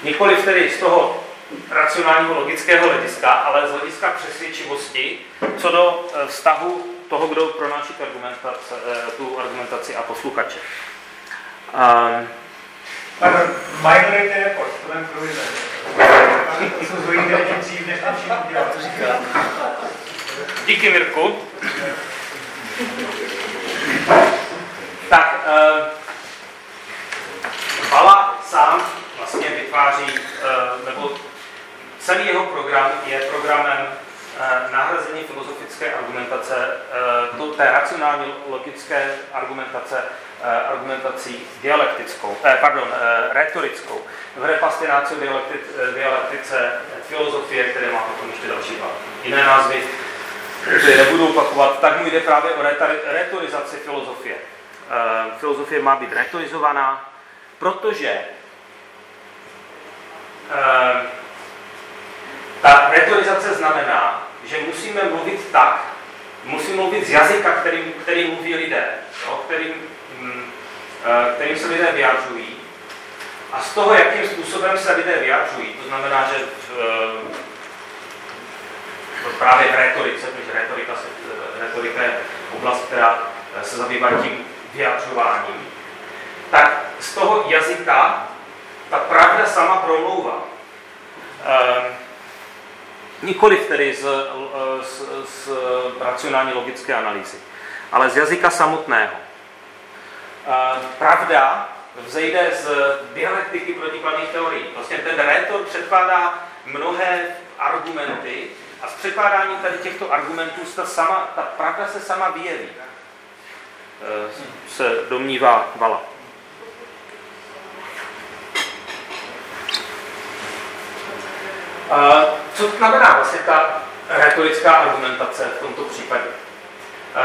Nikoliv tedy z toho racionálního logického hlediska, ale z hlediska přesvědčivosti co do eh, vztahu toho, kdo pronáší argumentaci, eh, tu argumentaci a posluchače. Um, minority je pod provize. Dřív, než všichni dělat. Díky, Mirku. Tak, uh, Bala sám vlastně vytváří, uh, nebo celý jeho program je programem Eh, nahrazení filozofické argumentace, eh, to, té racionální logické argumentace eh, argumentací dialektickou, eh, pardon, eh, retorickou. V repastinaci dialekti, dialektice filozofie, které má potom ještě další dva jiné názvy, které nebudu opakovat, tak mu jde právě o retorizaci filozofie. Eh, filozofie má být retorizovaná, protože eh, ta retorizace znamená, že musíme mluvit tak, musíme mluvit z jazyka, kterým, který mluví lidé, jo, kterým, mm, eh, kterým se lidé vyjadřují. A z toho, jakým způsobem se lidé vyjadřují, to znamená, že eh, právě v retorice, protože retorika, se, retorika je oblast, která se zabývá tím vyjadřováním, tak z toho jazyka ta pravda sama promlouvá. Um, Nikoliv tedy z, z, z racionální logické analýzy, ale z jazyka samotného. Pravda vzejde z dialektiky protikladných teorií. Vlastně ten rétor předkládá mnohé argumenty a z překládání tady těchto argumentů ta, sama, ta pravda se sama vyjeví, se domnívá Vala. Co znamená vlastně ta retorická argumentace v tomto případě?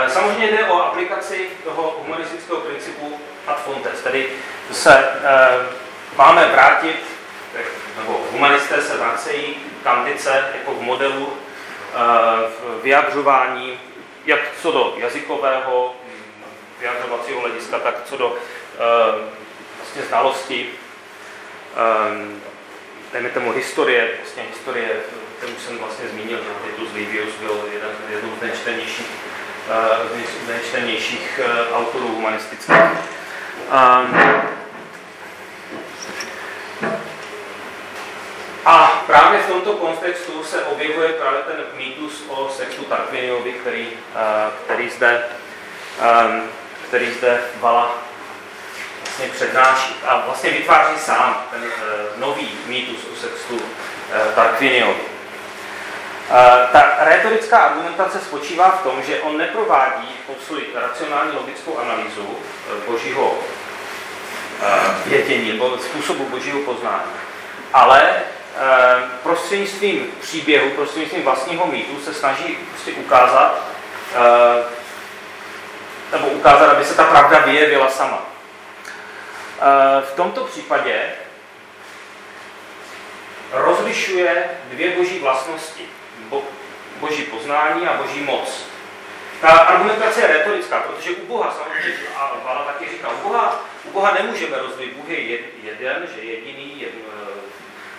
Samozřejmě jde o aplikaci toho humoristického principu ad fontes, tedy se máme vrátit, nebo humanisté se vracejí k antice jako v modelu vyjadřování, jak co do jazykového, vyjadřovacího hlediska, tak co do uh, vlastně znalosti, um, dejme tomu historie, vlastně historie, kterou jsem vlastně zmínil, že Titus Livius byl jeden, jednou z nejčtenějších, uh, nejčtenějších autorů humanistických. Um, A právě v tomto kontextu se objevuje právě ten mýtus o sexu Tarquiniovi, který, eh, který, zde, který zde Vala vlastně přednáší a vlastně vytváří sám ten eh, nový mýtus o sextu eh, Tarquiniovi. Ta retorická argumentace spočívá v tom, že on neprovádí obsluhy racionální logickou analýzu božího vědění nebo způsobu božího poznání, ale Eh, prostřednictvím příběhu, prostřednictvím vlastního mýtu se snaží prostě ukázat, eh, nebo ukázat, aby se ta pravda vyjevila sama. Eh, v tomto případě rozlišuje dvě boží vlastnosti. Bo, boží poznání a boží moc. Ta argumentace je retorická, protože u Boha, samozřejmě, a Vala taky říká, u Boha, u Boha nemůžeme rozlišit, Bůh je jeden, že jediný, jedno,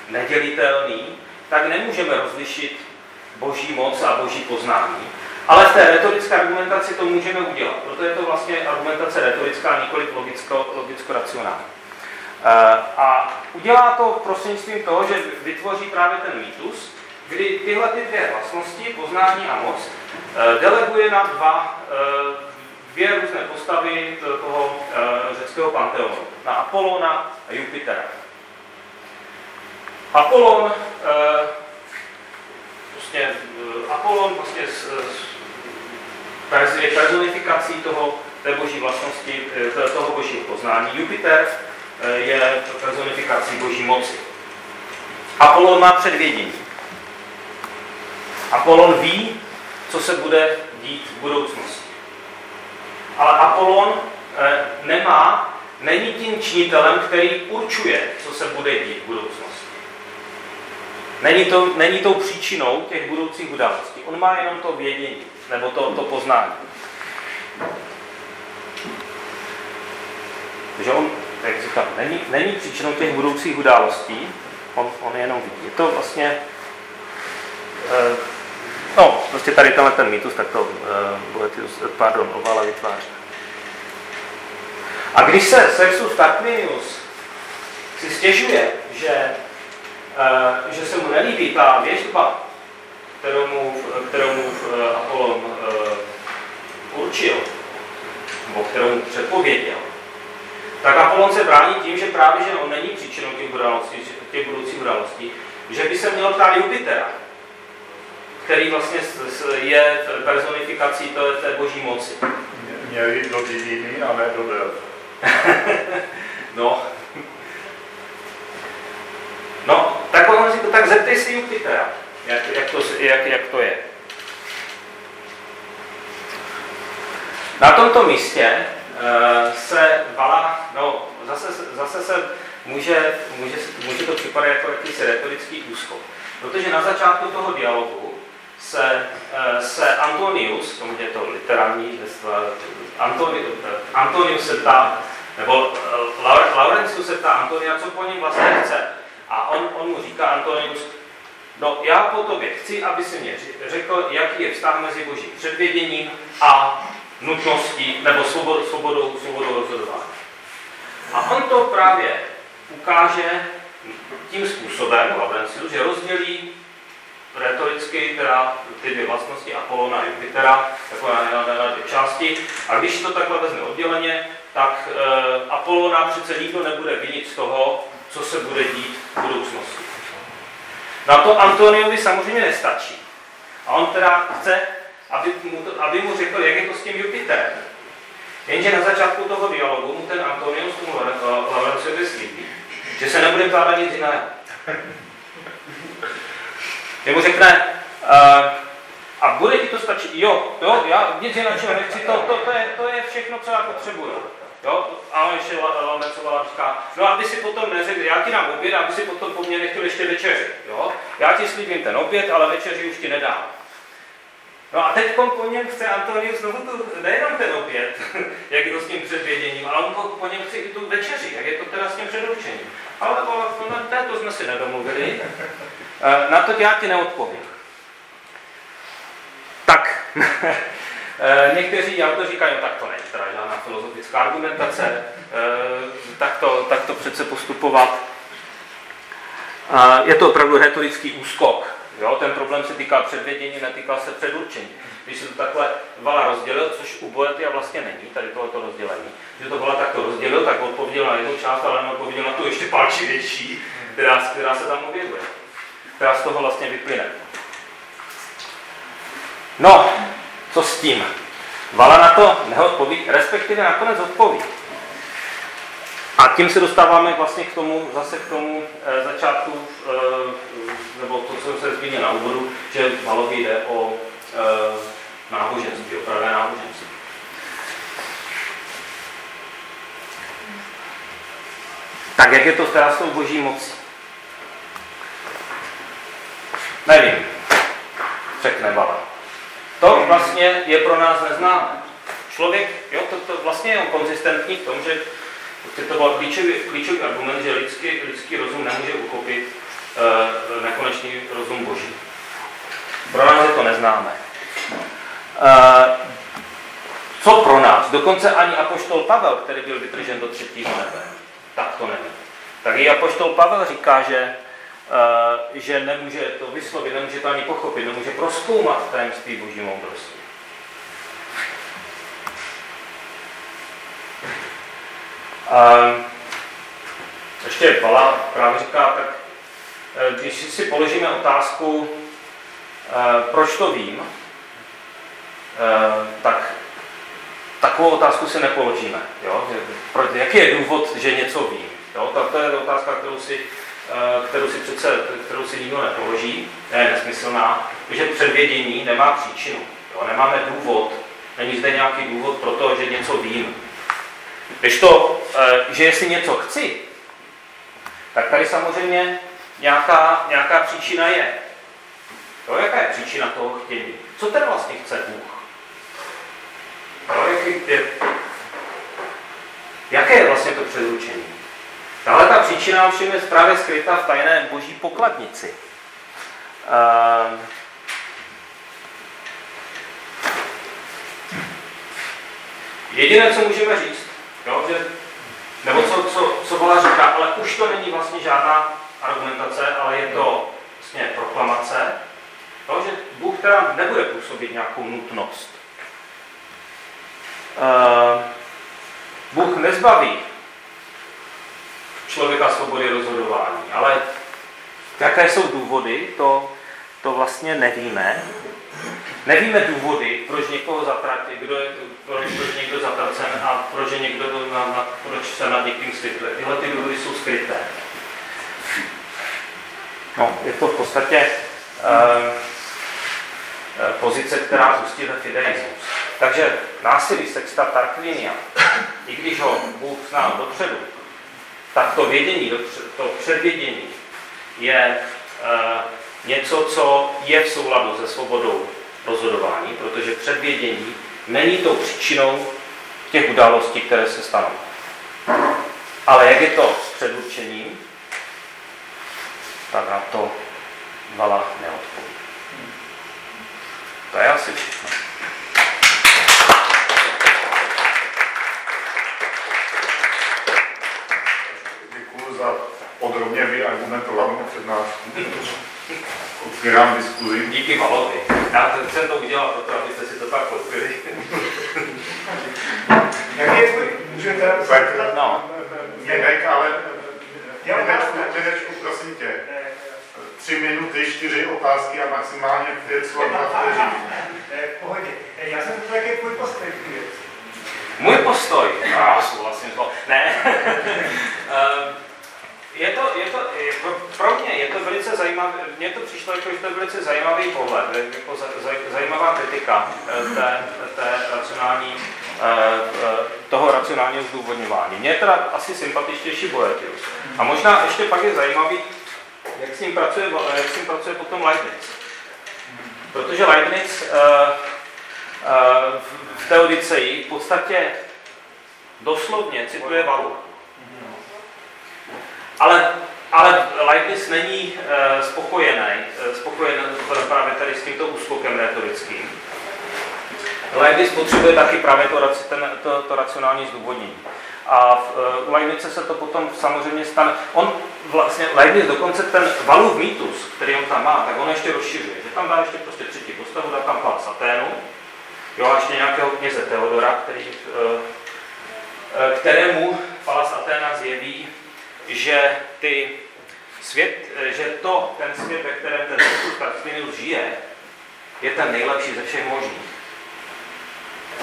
nedělitelný, tak nemůžeme rozlišit boží moc a boží poznání. Ale v té retorické argumentaci to můžeme udělat. Proto je to vlastně argumentace retorická, nikoli logicko, logicko-racionální. Eh, a udělá to prostřednictvím toho, že vytvoří právě ten mýtus, kdy tyhle ty dvě vlastnosti, poznání a moc, eh, deleguje na dva, eh, dvě různé postavy toho řeckého panteonu. Na Apolona a Jupitera. Apollon, eh, prostě Apollon vlastně s, s, je personifikací toho, té boží vlastnosti, eh, toho božího poznání. Jupiter je personifikací boží moci. Apollon má předvědění. Apollon ví, co se bude dít v budoucnosti. Ale Apollon nemá, není tím činitelem, který určuje, co se bude dít v budoucnosti. Není, to, není tou příčinou těch budoucích událostí. On má jenom to vědění, nebo to, to poznání. Takže on, jak říkám, není, není příčinou těch budoucích událostí, on, on jenom vidí. Je to vlastně, eh, no, prostě tady tenhle ten mýtus, tak to eh, Boetius, pardon, Ovala vytváří. A když se Sexus Tarquinius si stěžuje, že Eh, že se mu nelíbí ta věžba, kterou mu, kterou mu eh, Apollon eh, určil, nebo kterou mu předpověděl, tak Apollon se brání tím, že právě že on není příčinou těch, událostí, těch budoucích událostí, že by se měl ptát Jupitera, který vlastně je personifikací té, té boží moci. Měl jít do Diviny a ne do no, No, tak on tak zeptej si Jupitera, jak, jak, to, jak, jak to je. Na tomto místě uh, se Vala, no zase, zase se může, může, může to připadat jako jakýsi retorický úskok. Protože na začátku toho dialogu se, uh, se Antonius, tomu je to literární Antoni, Antonius se ptá, nebo Laurencius se ptá Antonia, co po něm vlastně chce. A on, on mu říká, Antonius, no já po tobě chci, aby si mě řekl, jaký je vztah mezi božím předvěděním a nutností, nebo svobodou, svobodou, svobodou rozhodování. A on to právě ukáže tím způsobem, Laurentius, že rozdělí retoricky teda ty dvě vlastnosti Apolona a Jupitera, takové na, na, na dvě části. A když to takhle vezme odděleně, tak e, Apolona přece nikdo nebude vinit z toho, co se bude dít v budoucnosti. Na to Antoniovi samozřejmě nestačí. A on teda chce, aby mu, to, aby mu řekl, jak je to s tím Jupiterem. Jenže na začátku toho dialogu mu ten Antonius tomu Laurenciovi slíbí, že se nebude ptát nic jiného. Že mu řekne, uh, a bude ti to stačit? Jo, jo, já nic jiného nechci, to, to, to, je, to je všechno, co já potřebuju. Jo? A on ještě Lamecovala říká, no aby si potom neřekl, já ti dám oběd, aby si potom po mně nechtěl ještě večeři. Jo? Já ti slíbím ten oběd, ale večeři už ti nedám. No a teď po něm chce Antonius znovu tu, nejenom ten opět, jak je to s tím předvěděním, ale on po něm chce i tu večeři, jak je to teda s tím předurčením. Ale to, to, to jsme si nedomluvili. Eh, na to já ti neodpovím. Tak, eh, někteří autoři říkají, no tak to není teda žádná filozofická argumentace, eh, tak to, tak to přece postupovat. Je to opravdu retorický úskok. Jo? Ten problém se týká předvědění, netýká se předurčení. Když se to takhle Vala rozdělil, což u Boety vlastně není, tady tohoto rozdělení, že to Vala takto rozdělil, tak odpověděl na jednu část, ale neodpověděl na tu ještě palčivější, která, která se tam objevuje která z toho vlastně vyplyne. No, co s tím? Vala na to neodpoví, respektive nakonec odpoví. A tím se dostáváme vlastně k tomu, zase k tomu e, začátku, e, nebo to, co se zmínil na úvodu, že Valovi jde o e, náboženství, o pravé náboženství. Tak jak je to teda s tou boží mocí? Nevím, řekne Bala. To vlastně je pro nás neznámé. Člověk, jo, to, to vlastně je konzistentní v tom, že to byl klíčový, klíčový argument, že lidský, lidský rozum nemůže uchopit uh, nekonečný rozum Boží. Pro nás je to neznámé. Uh, co pro nás? Dokonce ani apoštol Pavel, který byl vytržen do třetího nebe, tak to neví. Tak i apoštol Pavel říká, že že nemůže to vyslovit, nemůže to ani pochopit, nemůže proskoumat tajemství boží moudrosti. Uh, ještě Bala právě říká, tak eh, když si položíme otázku, uh, proč to vím, tak takovou otázku si nepoložíme. Jo? Jaký je důvod, že něco vím? Jo? Tak to je otázka, kterou si Eh, kterou si přece, kterou si nikdo nepoloží, je nesmyslná, že předvědění nemá příčinu. Jo? Nemáme důvod, není zde nějaký důvod pro to, že něco vím. Když to, eh, že jestli něco chci, tak tady samozřejmě nějaká, nějaká příčina je. Jo, jaká je příčina toho chtění? Co ten vlastně chce Bůh? Jo, jaký je, jaké je vlastně to předurčení? Tahle ta příčina ovšem je právě skryta v tajné boží pokladnici. Uh, jediné, co můžeme říct, jo, že, nebo co, co, co Vala říká, ale už to není vlastně žádná argumentace, ale je to vlastně proklamace, jo, že Bůh teda nebude působit nějakou nutnost. Uh, Bůh nezbaví člověka svobody rozhodování. Ale jaké jsou důvody, to, to vlastně nevíme. Nevíme důvody, proč někoho zatratí, kdo je, proč, proč někdo zatracen a proč je někdo na, na, proč se nad někým světluje. Tyhle ty důvody jsou skryté. No, je to v podstatě uh, pozice, která zůstí ve fideismus. Takže násilí sexta Tarquinia, i když ho Bůh znal dopředu, tak to vědění, to předvědění je uh, něco, co je v souladu se svobodou rozhodování, protože předvědění není tou příčinou těch událostí, které se stanou. Ale jak je to s předurčením, tak na to Vala neodpoví. To je asi všechno. za podrobně vyargumentovanou přednášku. Otvírám diskuzi. Díky Valovi. Já jsem to udělal proto, abyste si to pak koupili. Jak je tvůj? Můžete tak, no. Jinek, ale Měnečku, prosím tě. Tři minuty, čtyři otázky a maximálně pět slov na vteřinu. V pohodě. Já jsem to taky tvůj postoj Můj postoj? Já souhlasím to. Ne. Je to, je to, je, pro, mě je to velice zajímavé, mně to přišlo jako, že to je velice zajímavý pohled, jako zaj, zajímavá kritika eh, té, té racionální, eh, eh, toho racionálního zdůvodňování. Mně je teda asi sympatičtější Boetius. A možná ještě pak je zajímavý, jak s ním pracuje, jak s ním pracuje potom Leibniz. Protože Leibniz v teodicei v podstatě doslovně cituje Valu. Ale, ale Leibniz není uh, spokojený, uh, spokojený právě tady s tímto úskokem retorickým. Leibniz potřebuje taky právě to, ten, to, to racionální zdůvodnění. A v, uh, u Leibnize se to potom samozřejmě stane. On vlastně, Leibniz dokonce ten Valův mýtus, který on tam má, tak on ještě rozšiřuje. Že tam dá ještě prostě třetí postavu, dá tam Pala Saténu, jo, a ještě nějakého kněze Teodora, který, kterému Palas Aténa zjeví že, ty svět, že to, ten svět, ve kterém ten Sextus Tarquinius žije, je ten nejlepší ze všech možných.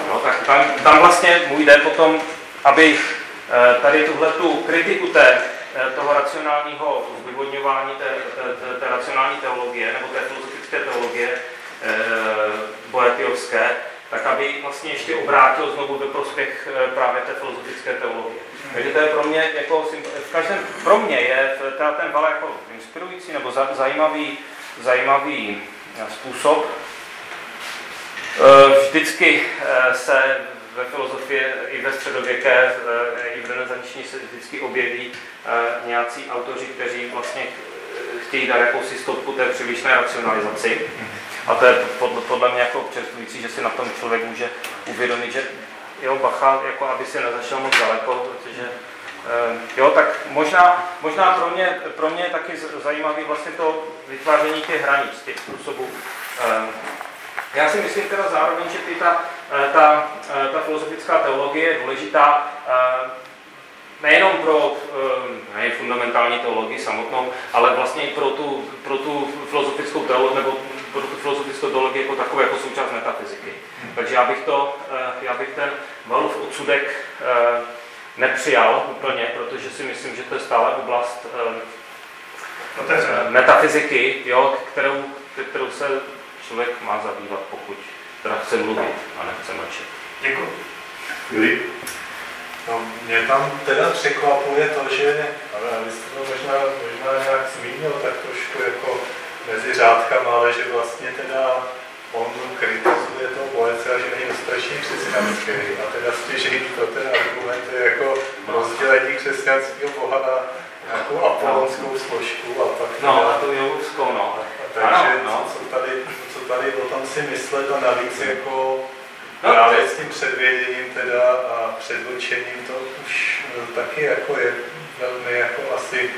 No, tak tam, tam vlastně můj jde potom, aby eh, tady tuhle tu kritiku té, eh, toho racionálního zdůvodňování té, té, té, té racionální teologie nebo té filozofické teologie e, boetiovské, tak aby vlastně ještě obrátil znovu ve prospěch právě té filozofické teologie. Takže to je pro mě, jako, v každém, pro mě je teda ten val jako inspirující nebo zajímavý, zajímavý eh, způsob. Eh, vždycky eh, se ve filozofii i ve středověké, i v renesanční se vždycky objeví nějací autoři, kteří vlastně chtějí dát jakousi stopku té přílišné racionalizaci. A to je podle, podle mě jako občerstvující, že si na tom člověk může uvědomit, že jo, bacha, jako aby si nezašel moc daleko, protože eh, jo, tak možná, možná pro, mě, pro mě je taky zajímavý vlastně to vytváření těch hranic, těch způsobů. Eh, já si myslím teda zároveň, že ty ta, eh, ta, ta filozofická teologie je důležitá nejenom pro ne, fundamentální teologii samotnou, ale vlastně i pro tu, pro tu filozofickou teologii, nebo filozofickou teologii jako takové, jako součást metafyziky. Takže já bych, to, eh, já bych ten Valův odsudek eh, nepřijal úplně, protože si myslím, že to je stále oblast eh, metafyziky, jo, kterou, kterou se člověk má zabývat, pokud teda chce mluvit a nechce mlčet. Děkuji. No, mě tam teda překvapuje to, že, ale vy jste to možná, možná nějak zmínil, tak trošku jako mezi řádkama, ale že vlastně teda on kritizuje toho Boece, že není dostatečně křesťanský a teda stěžení to ten argument je jako rozdělení křesťanského boha na nějakou apolonskou složku a pak no, a to je úzkou, no. Takže ano, no. Co, tady, co tady o tom si myslet a navíc jako no, právě s tím předvěděním teda a předurčením to už taky jako je velmi jako asi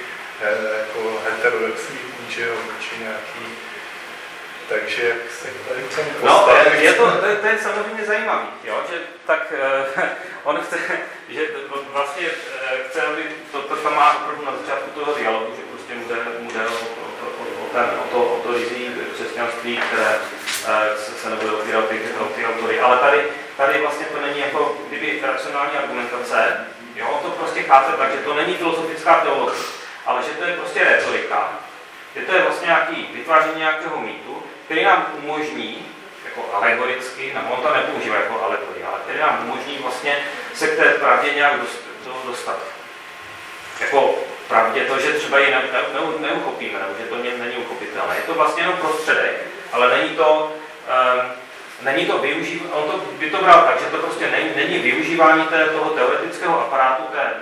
jako heterodoxní, že jo, nějaký. Takže jak se tady k tomu No, je to, to, je, to je samozřejmě zajímavý, jo, že tak uh, on chce, že vlastně uh, chce, aby to, to tam má opravdu na začátku toho dialogu, že prostě mu jde, mu jde o, o, o, o, ten, o to, o to rizí křesťanství, které uh, se, se nebude opírat ty, ty autory. Ale tady, tady vlastně to není jako kdyby racionální argumentace, jo, on to prostě chápe tak, že to není filozofická teologie, ale že to je prostě retorika, že to je vlastně nějaký vytváření nějakého mýtu, který nám umožní, jako alegoricky, nebo on to nepoužívá jako alegorii, ale který nám umožní vlastně se k té pravdě nějak dostat. Jako pravdě to, že třeba ji ne, ne, ne, neuchopíme, nebo že to není uchopitelné. Je to vlastně jenom prostředek, ale není to, um, není to využív, on to, by to bral tak, že to prostě není, není využívání té, toho teoretického aparátu té,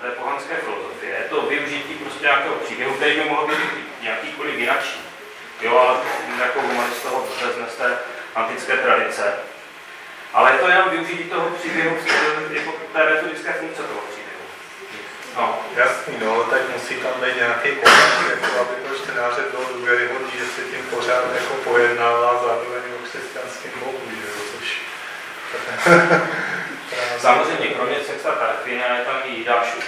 té pohanské filozofie. To využití prostě nějakého příběhu, který by mohl být jakýkoliv jinačí jo, ale jako humanista ho vezme z té antické tradice. Ale je to jenom využití toho příběhu, jako té retorické funkce toho příběhu. No. Jasný, no, tak musí tam být nějaký koment, jako aby to čtenáře bylo důvěryhodný, že se tím pořád jako pojednává zároveň o křesťanském bohu, že jo, což... Samozřejmě, kromě Sexa Tarquina je tam i Jidášův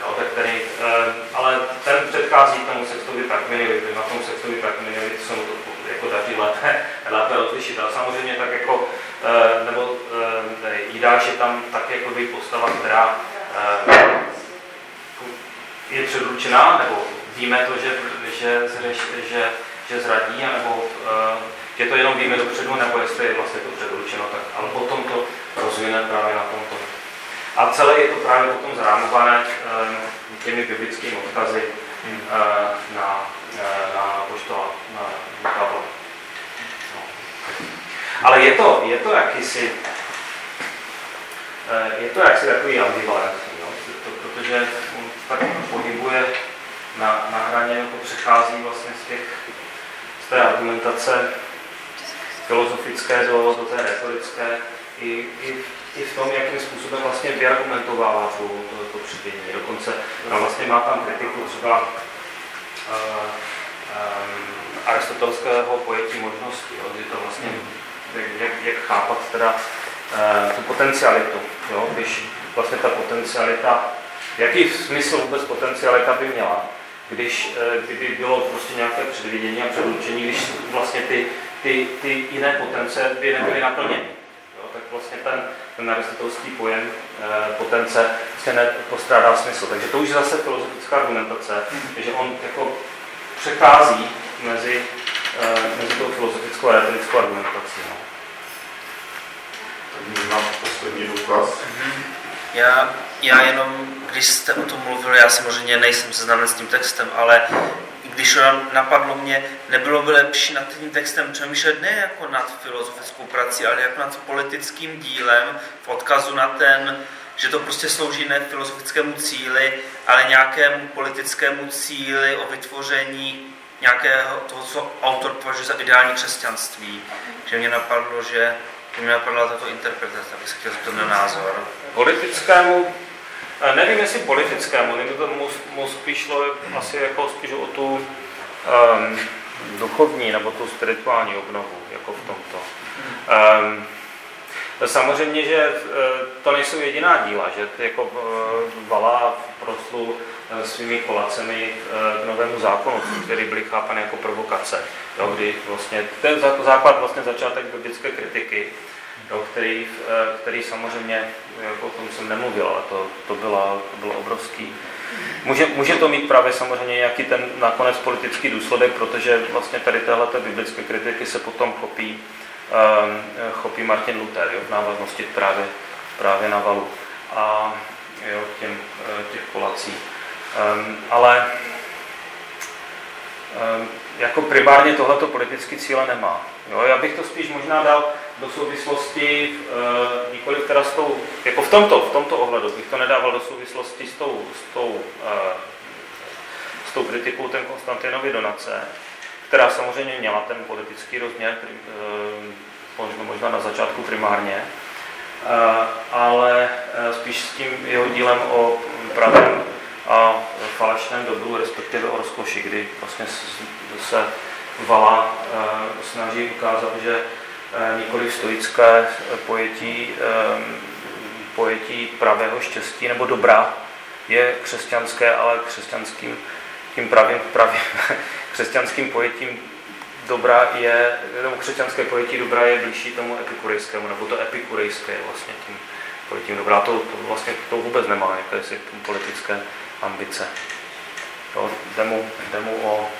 jo, tak který, eh, ale ten předchází tomu sextovi Tarquiniovi, na tom sextovi Tarquiniovi se mu to jako daří lépe, lépe odlišit. Ale samozřejmě tak jako, eh, nebo eh, Jidáš je tam tak jako by postava, která je předručená, nebo víme to, že, že, že, že, zradí, nebo že to jenom víme dopředu, nebo jestli je vlastně to předručeno, tak, ale potom to rozvine právě na tomto. A celé je to právě potom zrámované ehm, těmi biblickými odkazy hmm. eh, na, eh, na poštola, na Pavla. ale je to, je to jakýsi, je to jaksi takový ambivalentní, no? protože on tak pohybuje na, na hraně, jako přechází vlastně z, těch, z té argumentace filozofické do, do té retorické, i, i, i v tom, jakým způsobem vlastně vyargumentovává to, to, to přidění. Dokonce no, vlastně má tam kritiku třeba uh, um, aristotelského pojetí možnosti, jo, kdy to vlastně, jak, jak chápat teda uh, tu potencialitu, jo, když vlastně ta potencialita, jaký smysl vůbec potencialita by měla, když kdyby bylo prostě nějaké předvidění a předurčení, když vlastně ty, ty, ty jiné potence by nebyly naplněny. Vlastně ten, ten aristotelský pojem e, potence vlastně nepostrádá smysl. Takže to už je zase filozofická argumentace, že on jako přechází mezi, uh, mezi tou filozofickou a retorickou argumentací. No. Tak poslední dotaz. Já, já jenom, když jste o tom mluvili, já samozřejmě nejsem seznámen s tím textem, ale když napadlo mě, nebylo by lepší nad tím textem přemýšlet ne jako nad filozofickou prací, ale jako nad politickým dílem v odkazu na ten, že to prostě slouží ne filozofickému cíli, ale nějakému politickému cíli o vytvoření nějakého toho, co autor považuje za ideální křesťanství. Že mě napadlo, že mě napadla tato interpretace, abych se chtěl zeptat na názor. Politickému, nevím jestli politickému, nevím, to mu spíš šlo asi jako spíš o tu um, duchovní nebo tu spirituální obnovu, jako v tomto. Um, Samozřejmě, že eh, to nejsou jediná díla, že jako eh, Vala proslul eh, svými kolacemi k novému zákonu, který byl chápan jako provokace, jo, kdy vlastně ten základ vlastně začátek biblické kritiky, jo, který, který samozřejmě, o tom jsem nemluvil, ale to, to, byla, to bylo obrovský. Může, může to mít právě samozřejmě nějaký ten nakonec politický důsledek, protože vlastně tady téhle biblické kritiky se potom chopí Ehm, chopí Martin Luther jo, v návaznosti právě, právě na valu a jo, těm, eh, těch kolací. Um, ale um, jako primárně tohleto politický cíle nemá. Jo, já bych to spíš možná dal do souvislosti, uh, nikoli teda s tou, jako v tomto, v tomto ohledu bych to nedával do souvislosti s tou, s tou, uh, s tou kritikou ten Konstantinovi Donace, která samozřejmě měla ten politický rozměr, eh, možná na začátku primárně, ale spíš s tím jeho dílem o pravém a falešném dobru, respektive o rozkoši, kdy vlastně se Vala snaží ukázat, že nikoli stoické pojetí, pojetí pravého štěstí nebo dobra je křesťanské, ale křesťanským tím pravým, pravým křesťanským pojetím dobra je, nebo křesťanské pojetí dobra je blížší tomu epikurejskému, nebo to epikurejské vlastně tím pojetím dobra. To, to vlastně to vůbec nemá jakési politické ambice. To, jde, mu, jde mu o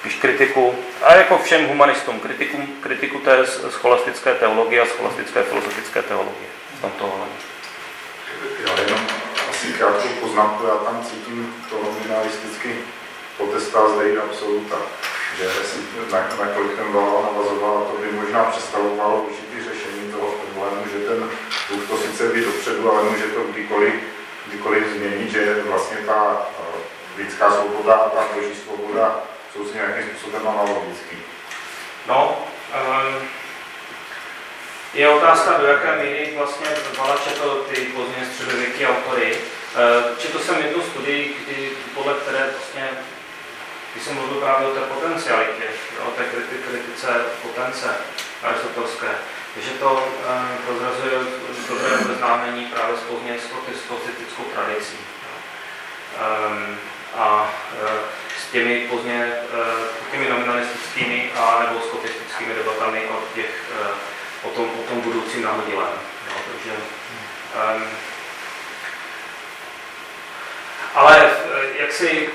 spíš kritiku, a jako všem humanistům, kritiku, kritiku té scholastické teologie a scholastické filozofické teologie tomto ohledu. Já jenom asi krátkou poznámku, já tam cítím to nominalisticky potestá zde absoluta, že na, na kolik ten Vala navazoval, to by možná představovalo určitý řešení toho problému, že ten duch to sice ví dopředu, ale může to kdykoliv, kdykoliv změnit, že vlastně ta uh, lidská svoboda a ta boží svoboda jsou si nějakým způsobem analogický. No, um, je otázka, do jaké míry vlastně Vala četl ty pozdně středověké autory. Uh, četl jsem jednu studii, kdy, podle které vlastně když jsem mluvil právě o té potencialitě, o té kritice potence aristotelské, že to eh, prozrazuje dobré obeznámení právě s pozdně skotistickou tradicí. A těmi pozdně eh, těmi nominalistickými a nebo skotistickými debatami o, těch, o, tom, o tom budoucím nahodilém. No, takže, um, ale jak si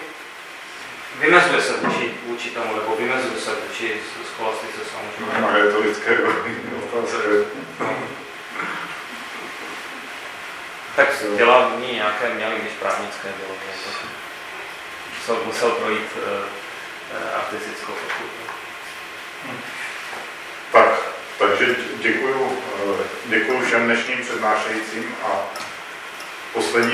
vymezuje se vůči, vůči tomu, nebo vymezuje se vůči scholastice samozřejmě. No, je to lidské otázky. Tak vzdělání nějaké měli, když právnické bylo. To musel projít uh, artistickou fakultu. Tak, Takže děkuju, děkuju všem dnešním přednášejícím a poslední